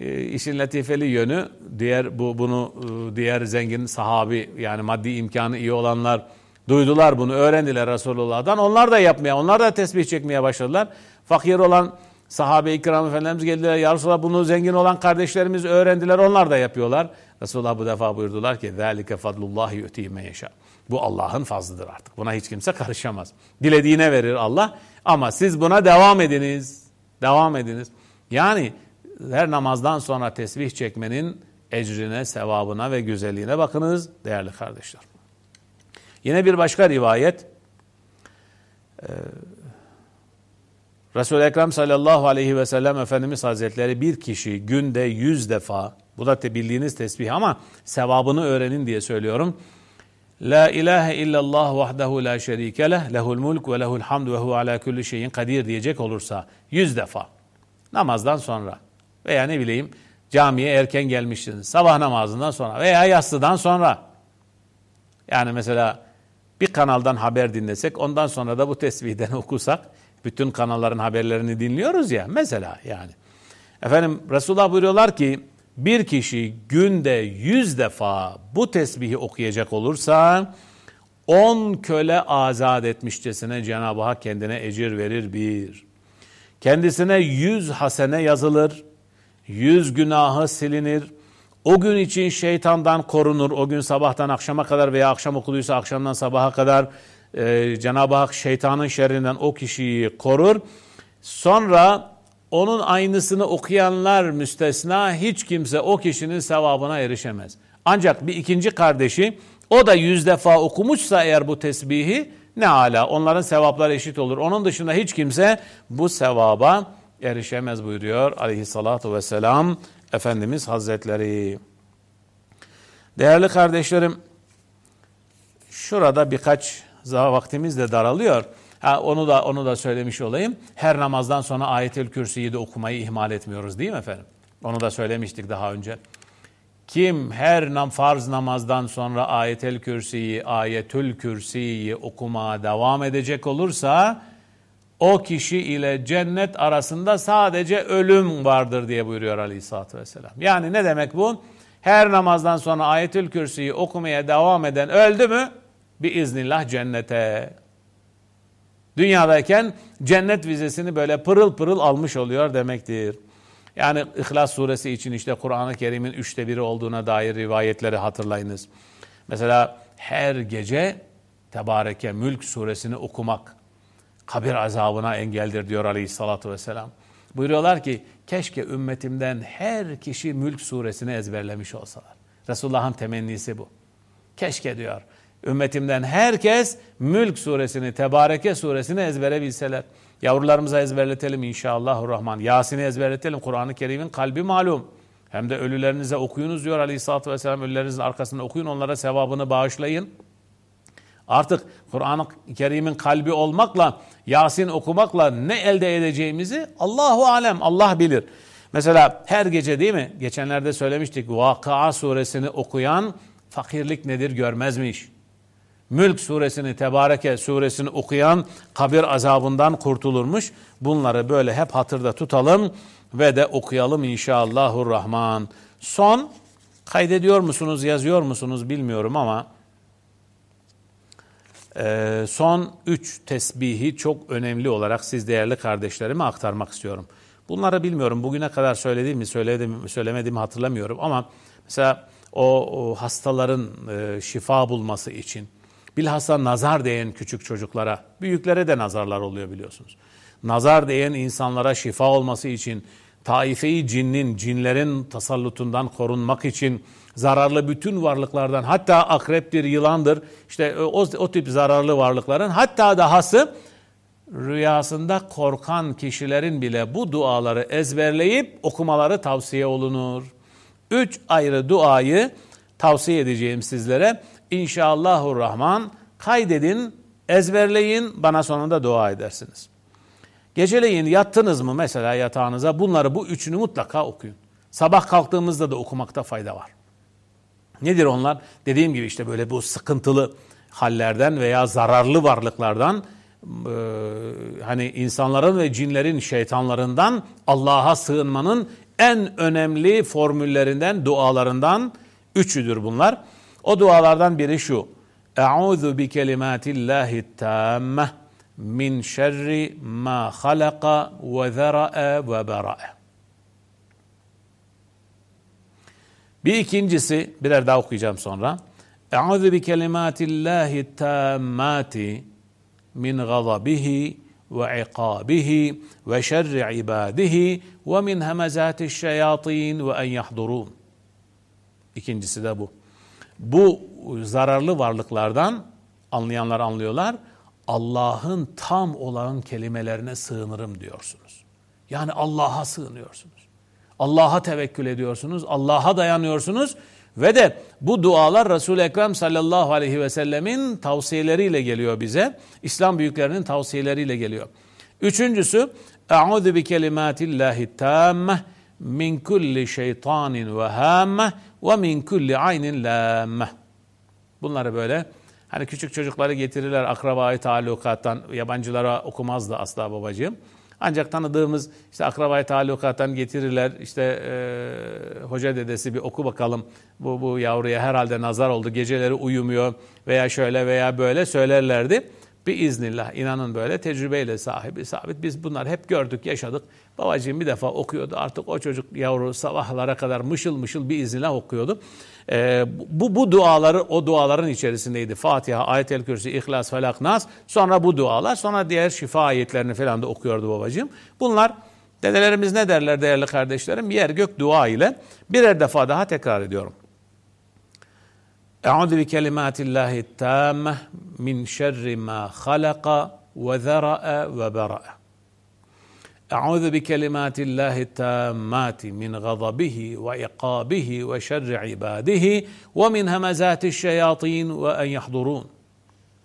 e, işin latifeli yönü diğer bu bunu e, diğer zengin sahabi yani maddi imkanı iyi olanlar duydular bunu öğrendiler Resulullah'dan. Onlar da yapmaya, onlar da tesbih çekmeye başladılar. Fakir olan sahabe-i kiram efendimiz geldiler. Ya Resulallah bunu zengin olan kardeşlerimiz öğrendiler. Onlar da yapıyorlar. Resulullah bu defa buyurdular ki ذَٰلِكَ فَضْلُ اللّٰهِ يُؤْتِهِ يَشَاءُ Bu Allah'ın fazlıdır artık. Buna hiç kimse karışamaz. Dilediğine verir Allah. Ama siz buna devam ediniz. Devam ediniz. Yani her namazdan sonra tesbih çekmenin ecrine, sevabına ve güzelliğine bakınız değerli kardeşler. Yine bir başka rivayet e, Resul-i Ekrem sallallahu aleyhi ve sellem Efendimiz Hazretleri bir kişi günde yüz defa bu da bildiğiniz tesbih ama sevabını öğrenin diye söylüyorum. La ilahe illallah vahdehu la şerike leh lehul mulk ve lehul hamd ve hu ala kulli şeyin kadir diyecek olursa yüz defa namazdan sonra veya ne bileyim camiye erken gelmişsiniz sabah namazından sonra veya yatsıdan sonra yani mesela bir kanaldan haber dinlesek ondan sonra da bu tesbihden *laughs* okusak bütün kanalların haberlerini dinliyoruz ya mesela yani. Efendim Resulullah buyuruyorlar ki bir kişi günde yüz defa bu tesbihi okuyacak olursa on köle azat etmişçesine Cenab-ı Hak kendine ecir verir bir. Kendisine yüz hasene yazılır, yüz günahı silinir. O gün için şeytandan korunur. O gün sabahtan akşama kadar veya akşam okuluysa akşamdan sabaha kadar e, Cenab-ı Hak şeytanın şerrinden o kişiyi korur. Sonra onun aynısını okuyanlar müstesna hiç kimse o kişinin sevabına erişemez. Ancak bir ikinci kardeşi o da yüz defa okumuşsa eğer bu tesbihi ne ala onların sevapları eşit olur. Onun dışında hiç kimse bu sevaba erişemez buyuruyor aleyhissalatu vesselam Efendimiz Hazretleri. Değerli kardeşlerim şurada birkaç vaktimiz de daralıyor. Ha, onu da onu da söylemiş olayım. Her namazdan sonra Ayetül Kürsi'yi de okumayı ihmal etmiyoruz değil mi efendim? Onu da söylemiştik daha önce. Kim her nam farz namazdan sonra Ayetül Kürsi'yi, Ayetül Kürsi'yi okumaya devam edecek olursa o kişi ile cennet arasında sadece ölüm vardır diye buyuruyor Aleyhisselatü Vesselam. Yani ne demek bu? Her namazdan sonra Ayetül Kürsi'yi okumaya devam eden öldü mü? Bir iznillah cennete. Dünyadayken cennet vizesini böyle pırıl pırıl almış oluyor demektir. Yani İhlas suresi için işte Kur'an-ı Kerim'in üçte biri olduğuna dair rivayetleri hatırlayınız. Mesela her gece Tebareke Mülk suresini okumak kabir azabına engeldir diyor aleyhissalatü vesselam. Buyuruyorlar ki keşke ümmetimden her kişi Mülk suresini ezberlemiş olsalar. Resulullah'ın temennisi bu. Keşke diyor. Ümmetimden herkes Mülk suresini, Tebareke suresini ezbere bilseler. Yavrularımıza ezberletelim inşallahurrahman. Yasin'i ezberletelim. Kur'an-ı Kerim'in kalbi malum. Hem de ölülerinize okuyunuz diyor aleyhissalatü vesselam. Ölülerinizin arkasında okuyun onlara sevabını bağışlayın. Artık Kur'an-ı Kerim'in kalbi olmakla, Yasin okumakla ne elde edeceğimizi Allahu alem, Allah bilir. Mesela her gece değil mi? Geçenlerde söylemiştik. Vakıa suresini okuyan fakirlik nedir görmezmiş. Mülk suresini, Tebareke suresini okuyan kabir azabından kurtulurmuş. Bunları böyle hep hatırda tutalım ve de okuyalım inşallahurrahman. Son kaydediyor musunuz, yazıyor musunuz bilmiyorum ama e, son üç tesbihi çok önemli olarak siz değerli kardeşlerime aktarmak istiyorum. Bunları bilmiyorum. Bugüne kadar söylediğimi, söyledim, söylemediğimi hatırlamıyorum ama mesela o, o hastaların e, şifa bulması için Bilhassa nazar değen küçük çocuklara, büyüklere de nazarlar oluyor biliyorsunuz. Nazar değen insanlara şifa olması için taifeyi cinnin, cinlerin tasallutundan korunmak için zararlı bütün varlıklardan hatta akreptir, yılandır işte o, o tip zararlı varlıkların hatta dahası rüyasında korkan kişilerin bile bu duaları ezberleyip okumaları tavsiye olunur. Üç ayrı duayı tavsiye edeceğim sizlere. İnşallahurrahman kaydedin, ezberleyin, bana sonunda dua edersiniz. Geceleyin yattınız mı mesela yatağınıza bunları bu üçünü mutlaka okuyun. Sabah kalktığımızda da okumakta fayda var. Nedir onlar? Dediğim gibi işte böyle bu sıkıntılı hallerden veya zararlı varlıklardan e, hani insanların ve cinlerin şeytanlarından Allah'a sığınmanın en önemli formüllerinden, dualarından üçüdür bunlar. O dualardan biri şu. Eûzu bi kelimatillahi tamme min şerri ma halaka ve zera'a ve bera'a. Bir ikincisi, birer daha okuyacağım sonra. Eûzu bi kelimatillahi tammati min gazabihi ve ikabihi ve şerri ibadihi ve min hemezati şeyatin ve en yahdurun. İkincisi de bu. Bu zararlı varlıklardan anlayanlar anlıyorlar. Allah'ın tam olan kelimelerine sığınırım diyorsunuz. Yani Allah'a sığınıyorsunuz. Allah'a tevekkül ediyorsunuz, Allah'a dayanıyorsunuz ve de bu dualar Resul-i Ekrem sallallahu aleyhi ve sellemin tavsiyeleriyle geliyor bize. İslam büyüklerinin tavsiyeleriyle geliyor. Üçüncüsü, Eûzu bi kelimatillahi tammeh min kulli şeytanin ve hammeh ve min kulli aynin lammeh. Bunları böyle hani küçük çocukları getirirler akrabayı talukattan yabancılara okumazdı asla babacığım. Ancak tanıdığımız işte akrabayı talukattan getirirler. İşte e, hoca dedesi bir oku bakalım bu, bu yavruya herhalde nazar oldu. Geceleri uyumuyor veya şöyle veya böyle söylerlerdi. Bir iznillah inanın böyle tecrübeyle sahibi sabit. Biz bunlar hep gördük, yaşadık. Babacığım bir defa okuyordu. Artık o çocuk yavru sabahlara kadar mışıl mışıl bir iznillah okuyordu. Ee, bu, bu duaları o duaların içerisindeydi. Fatiha, Ayet-el Kürsi, İhlas, Felak, Nas. Sonra bu dualar. Sonra diğer şifa ayetlerini falan da okuyordu babacığım. Bunlar dedelerimiz ne derler değerli kardeşlerim? Yer gök dua ile birer defa daha tekrar ediyorum. Eûzu bi kelimatillahi tamme min şerri ma halaka ve zera'a ve bera'a. أعوذ بكلمات الله التامات من غضبه وعقابه وشر عباده ومن همزات الشياطين وأن يحضرون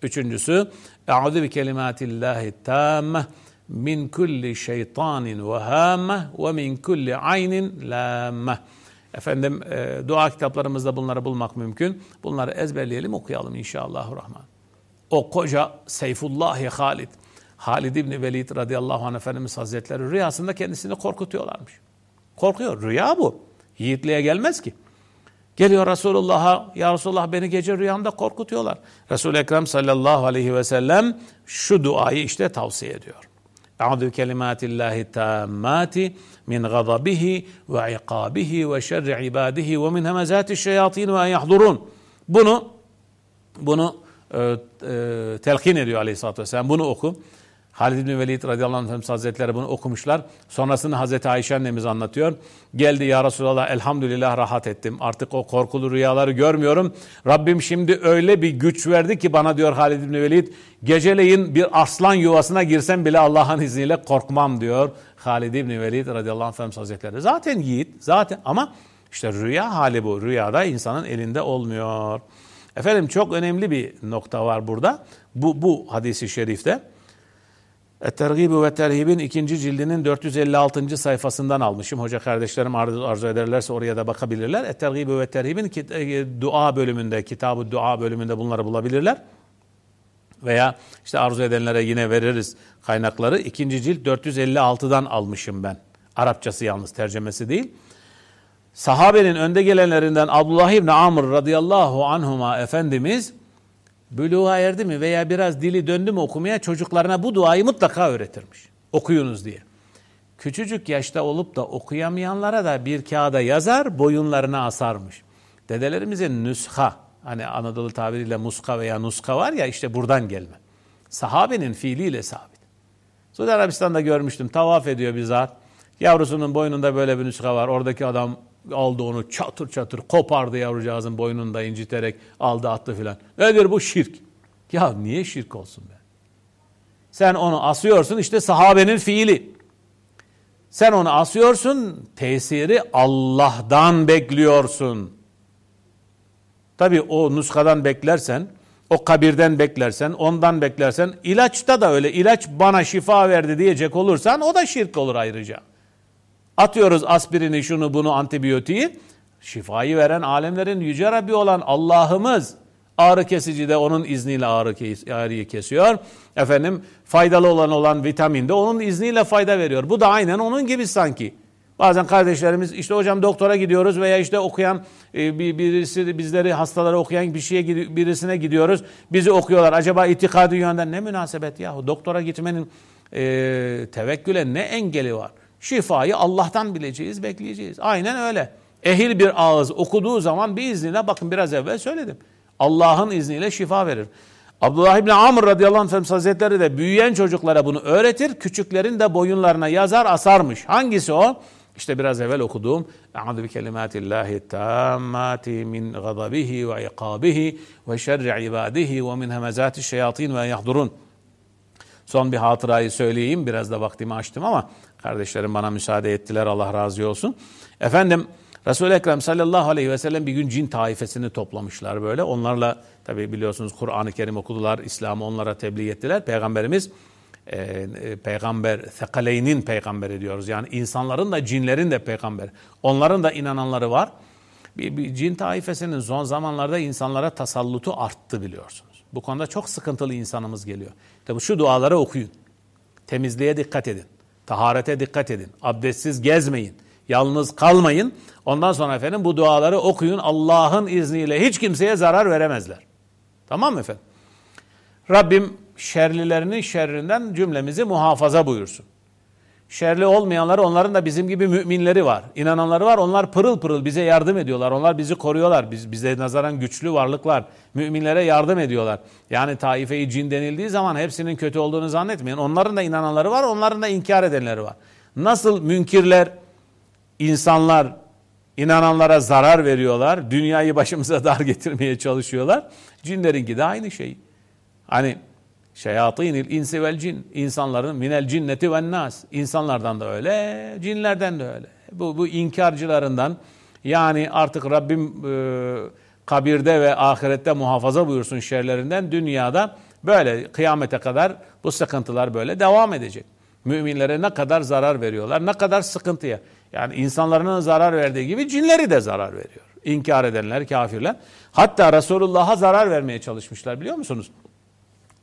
Üçüncüsü, Eûzu bi kelimatillahi tamme min kulli şeytanin ve hâme ve min kulli aynin lâmme. Efendim e, dua kitaplarımızda bunları bulmak mümkün. Bunları ezberleyelim okuyalım inşallahurrahman. O koca Seyfullahi Halid Halid İbni Velid radıyallahu anh Efendimiz Hazretleri rüyasında kendisini korkutuyorlarmış. Korkuyor. Rüya bu. Yiğitliğe gelmez ki. Geliyor Resulullah'a, ya Resulullah beni gece rüyamda korkutuyorlar. Resul-i Ekrem sallallahu aleyhi ve sellem şu duayı işte tavsiye ediyor. Eûzü kelimatillahi tammati min gadabihi ve ikabihi ve şerri ibadihi ve min şeyatin ve yahdurun. Bunu bunu e, e, telkin ediyor aleyhissalatü vesselam. Bunu oku. Halid bin Velid radıyallahu anh Hazretleri bunu okumuşlar. Sonrasını Hazreti Ayşe annemiz anlatıyor. Geldi ya Resulallah elhamdülillah rahat ettim. Artık o korkulu rüyaları görmüyorum. Rabbim şimdi öyle bir güç verdi ki bana diyor Halid bin Velid. Geceleyin bir aslan yuvasına girsem bile Allah'ın izniyle korkmam diyor. Halid bin Velid radıyallahu anh Hazretleri. Zaten yiğit zaten ama işte rüya hali bu. Rüyada insanın elinde olmuyor. Efendim çok önemli bir nokta var burada. Bu, bu hadisi şerifte. Et-Tergib ve Terhib'in ikinci cildinin 456. sayfasından almışım. Hoca kardeşlerim arzu, arzu ederlerse oraya da bakabilirler. Et-Tergib ve Terhib'in e, dua bölümünde, kitabı dua bölümünde bunları bulabilirler. Veya işte arzu edenlere yine veririz kaynakları. İkinci cilt 456'dan almışım ben. Arapçası yalnız tercemesi değil. Sahabenin önde gelenlerinden Abdullah İbni Amr radıyallahu anhuma Efendimiz buluğa erdi mi veya biraz dili döndü mü okumaya çocuklarına bu duayı mutlaka öğretirmiş. Okuyunuz diye. Küçücük yaşta olup da okuyamayanlara da bir kağıda yazar boyunlarına asarmış. Dedelerimizin nüsha hani Anadolu tabiriyle muska veya nuska var ya işte buradan gelme. Sahabenin fiiliyle sabit. Suudi Arabistan'da görmüştüm tavaf ediyor bir zat. Yavrusunun boynunda böyle bir nuska var. Oradaki adam aldı onu çatır çatır kopardı yavrucağızın boynunda inciterek aldı attı filan. Nedir bu şirk? Ya niye şirk olsun be? Sen onu asıyorsun işte sahabenin fiili. Sen onu asıyorsun tesiri Allah'tan bekliyorsun. Tabi o nuskadan beklersen, o kabirden beklersen, ondan beklersen, ilaçta da öyle ilaç bana şifa verdi diyecek olursan o da şirk olur ayrıca. Atıyoruz aspirini, şunu bunu, antibiyotiği. Şifayı veren alemlerin yüce Rabbi olan Allah'ımız. Ağrı kesici de onun izniyle ağrı kes ağrıyı kesiyor. Efendim faydalı olan olan vitamin de onun izniyle fayda veriyor. Bu da aynen onun gibi sanki. Bazen kardeşlerimiz işte hocam doktora gidiyoruz veya işte okuyan e, birisi bizleri hastaları okuyan bir şeye birisine gidiyoruz. Bizi okuyorlar. Acaba itikadi yönden ne münasebet yahu doktora gitmenin e, tevekküle ne engeli var? Şifayı Allah'tan bileceğiz, bekleyeceğiz. Aynen öyle. Ehil bir ağız okuduğu zaman bir iznine bakın biraz evvel söyledim. Allah'ın izniyle şifa verir. Abdullah İbni Amr radıyallahu anh hazretleri de büyüyen çocuklara bunu öğretir. Küçüklerin de boyunlarına yazar asarmış. Hangisi o? İşte biraz evvel okuduğum Eûzü bi kelimatillahi tammati min gadabihi ve ikabihi ve şerri ibadihi ve min hemezati şeyatin ve yahdurun. Son bir hatırayı söyleyeyim. Biraz da vaktimi açtım ama kardeşlerim bana müsaade ettiler. Allah razı olsun. Efendim Resul-i Ekrem sallallahu aleyhi ve sellem bir gün cin taifesini toplamışlar böyle. Onlarla tabi biliyorsunuz Kur'an-ı Kerim okudular, İslam'ı onlara tebliğ ettiler. Peygamberimiz e, e, peygamber, Thekaleyn'in peygamberi diyoruz. Yani insanların da cinlerin de peygamber. Onların da inananları var. Bir, bir cin taifesinin son zamanlarda insanlara tasallutu arttı biliyorsunuz. Bu konuda çok sıkıntılı insanımız geliyor. Tabi şu duaları okuyun. Temizliğe dikkat edin. Taharete dikkat edin. Abdestsiz gezmeyin. Yalnız kalmayın. Ondan sonra efendim bu duaları okuyun. Allah'ın izniyle hiç kimseye zarar veremezler. Tamam mı efendim? Rabbim şerlilerinin şerrinden cümlemizi muhafaza buyursun. Şerli olmayanları onların da bizim gibi müminleri var. İnananları var. Onlar pırıl pırıl bize yardım ediyorlar. Onlar bizi koruyorlar. Biz, bize nazaran güçlü varlıklar. Müminlere yardım ediyorlar. Yani taife-i cin denildiği zaman hepsinin kötü olduğunu zannetmeyin. Onların da inananları var. Onların da inkar edenleri var. Nasıl münkirler, insanlar inananlara zarar veriyorlar. Dünyayı başımıza *laughs* dar getirmeye çalışıyorlar. Cinlerinki de aynı şey. Hani şeyatinil insi vel cin. insanların minel cinneti ven nas. İnsanlardan da öyle, cinlerden de öyle. Bu, bu inkarcılarından yani artık Rabbim e, kabirde ve ahirette muhafaza buyursun şerlerinden dünyada böyle kıyamete kadar bu sıkıntılar böyle devam edecek. Müminlere ne kadar zarar veriyorlar, ne kadar sıkıntıya. Yani insanların zarar verdiği gibi cinleri de zarar veriyor. İnkar edenler, kafirler. Hatta Resulullah'a zarar vermeye çalışmışlar biliyor musunuz?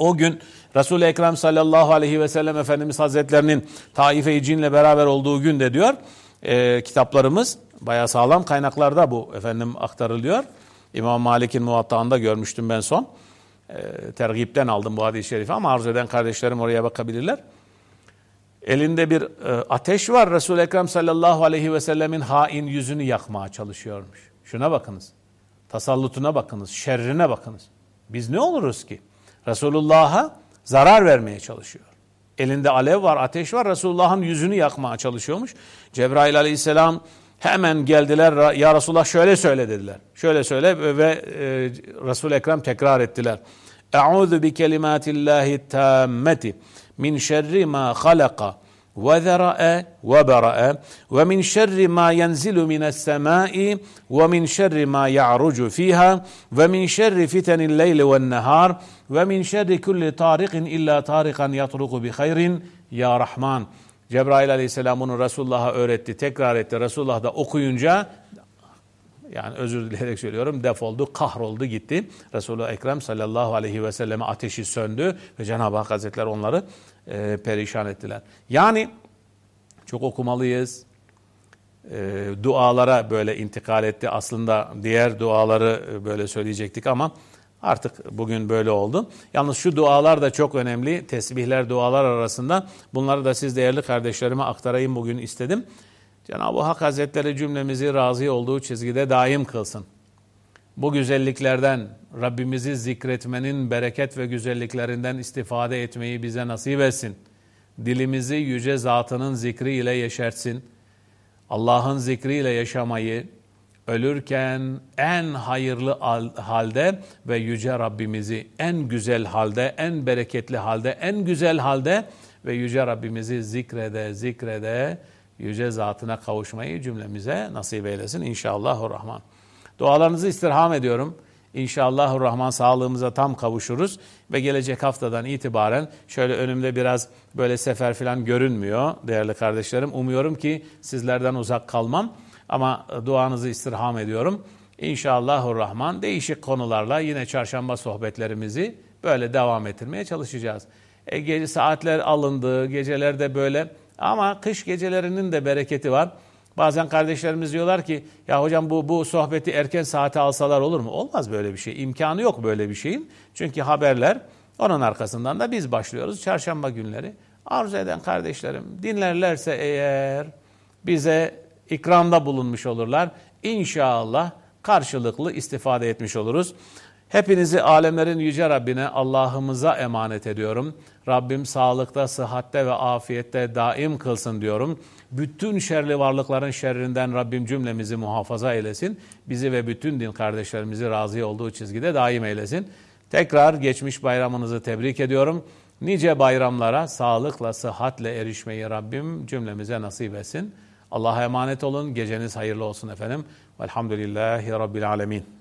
O gün Resul-i Ekrem sallallahu aleyhi ve sellem Efendimiz Hazretlerinin Taife-i Cin'le beraber olduğu günde diyor e, kitaplarımız bayağı sağlam kaynaklarda bu efendim aktarılıyor. İmam Malik'in muvattağında görmüştüm ben son. E, tergipten aldım bu hadis-i şerifi ama arzu eden kardeşlerim oraya bakabilirler. Elinde bir e, ateş var. Resul-i Ekrem sallallahu aleyhi ve sellemin hain yüzünü yakmaya çalışıyormuş. Şuna bakınız. Tasallutuna bakınız. Şerrine bakınız. Biz ne oluruz ki? Resulullah'a zarar vermeye çalışıyor. Elinde alev var, ateş var. Resulullah'ın yüzünü yakmaya çalışıyormuş. Cebrail aleyhisselam hemen geldiler. Ya Resulullah şöyle söyle dediler. Şöyle söyle ve e, Resul-i Ekrem tekrar ettiler. Eûzu bi kelimatillahi tammeti min şerri ma halaka وذرأ وبرأ ومن شر ما ينزل من السماء ومن شر ما يعرج فيها ومن شر فتن الليل والنهار ومن شر كل طارق إلا طارقا يطرق بخير يا رحمن Cebrail aleyhisselam onu Resulullah'a öğretti, tekrar etti. Resulullah da okuyunca yani özür dileyerek söylüyorum defoldu, kahroldu gitti. Resulullah Ekrem sallallahu aleyhi ve selleme ateşi söndü ve Cenab-ı Hak Hazretleri onları e, perişan ettiler. Yani çok okumalıyız. E, dualara böyle intikal etti. Aslında diğer duaları e, böyle söyleyecektik ama artık bugün böyle oldu. Yalnız şu dualar da çok önemli. Tesbihler, dualar arasında. Bunları da siz değerli kardeşlerime aktarayım bugün istedim. Cenab-ı Hak Hazretleri cümlemizi razı olduğu çizgide daim kılsın. Bu güzelliklerden, Rabbimizi zikretmenin bereket ve güzelliklerinden istifade etmeyi bize nasip etsin. Dilimizi yüce zatının zikriyle yeşertsin. Allah'ın zikriyle yaşamayı, ölürken en hayırlı halde ve yüce Rabbimizi en güzel halde, en bereketli halde, en güzel halde ve yüce Rabbimizi zikrede, zikrede yüce zatına kavuşmayı cümlemize nasip eylesin inşallahurrahman. Dualarınızı istirham ediyorum. İnşallahurrahman sağlığımıza tam kavuşuruz ve gelecek haftadan itibaren şöyle önümde biraz böyle sefer falan görünmüyor değerli kardeşlerim. Umuyorum ki sizlerden uzak kalmam ama duanızı istirham ediyorum. İnşallahurrahman değişik konularla yine çarşamba sohbetlerimizi böyle devam ettirmeye çalışacağız. E, gece saatler alındı, gecelerde böyle ama kış gecelerinin de bereketi var. Bazen kardeşlerimiz diyorlar ki ya hocam bu bu sohbeti erken saate alsalar olur mu? Olmaz böyle bir şey. İmkanı yok böyle bir şeyin. Çünkü haberler onun arkasından da biz başlıyoruz çarşamba günleri. Arzu eden kardeşlerim dinlerlerse eğer bize ikramda bulunmuş olurlar. İnşallah karşılıklı istifade etmiş oluruz. Hepinizi alemlerin yüce Rabbine Allah'ımıza emanet ediyorum. Rabbim sağlıkta, sıhhatte ve afiyette daim kılsın diyorum. Bütün şerli varlıkların şerrinden Rabbim cümlemizi muhafaza eylesin. Bizi ve bütün din kardeşlerimizi razı olduğu çizgide daim eylesin. Tekrar geçmiş bayramınızı tebrik ediyorum. Nice bayramlara sağlıkla, sıhhatle erişmeyi Rabbim cümlemize nasip etsin. Allah'a emanet olun. Geceniz hayırlı olsun efendim. Velhamdülillahi Rabbil Alemin.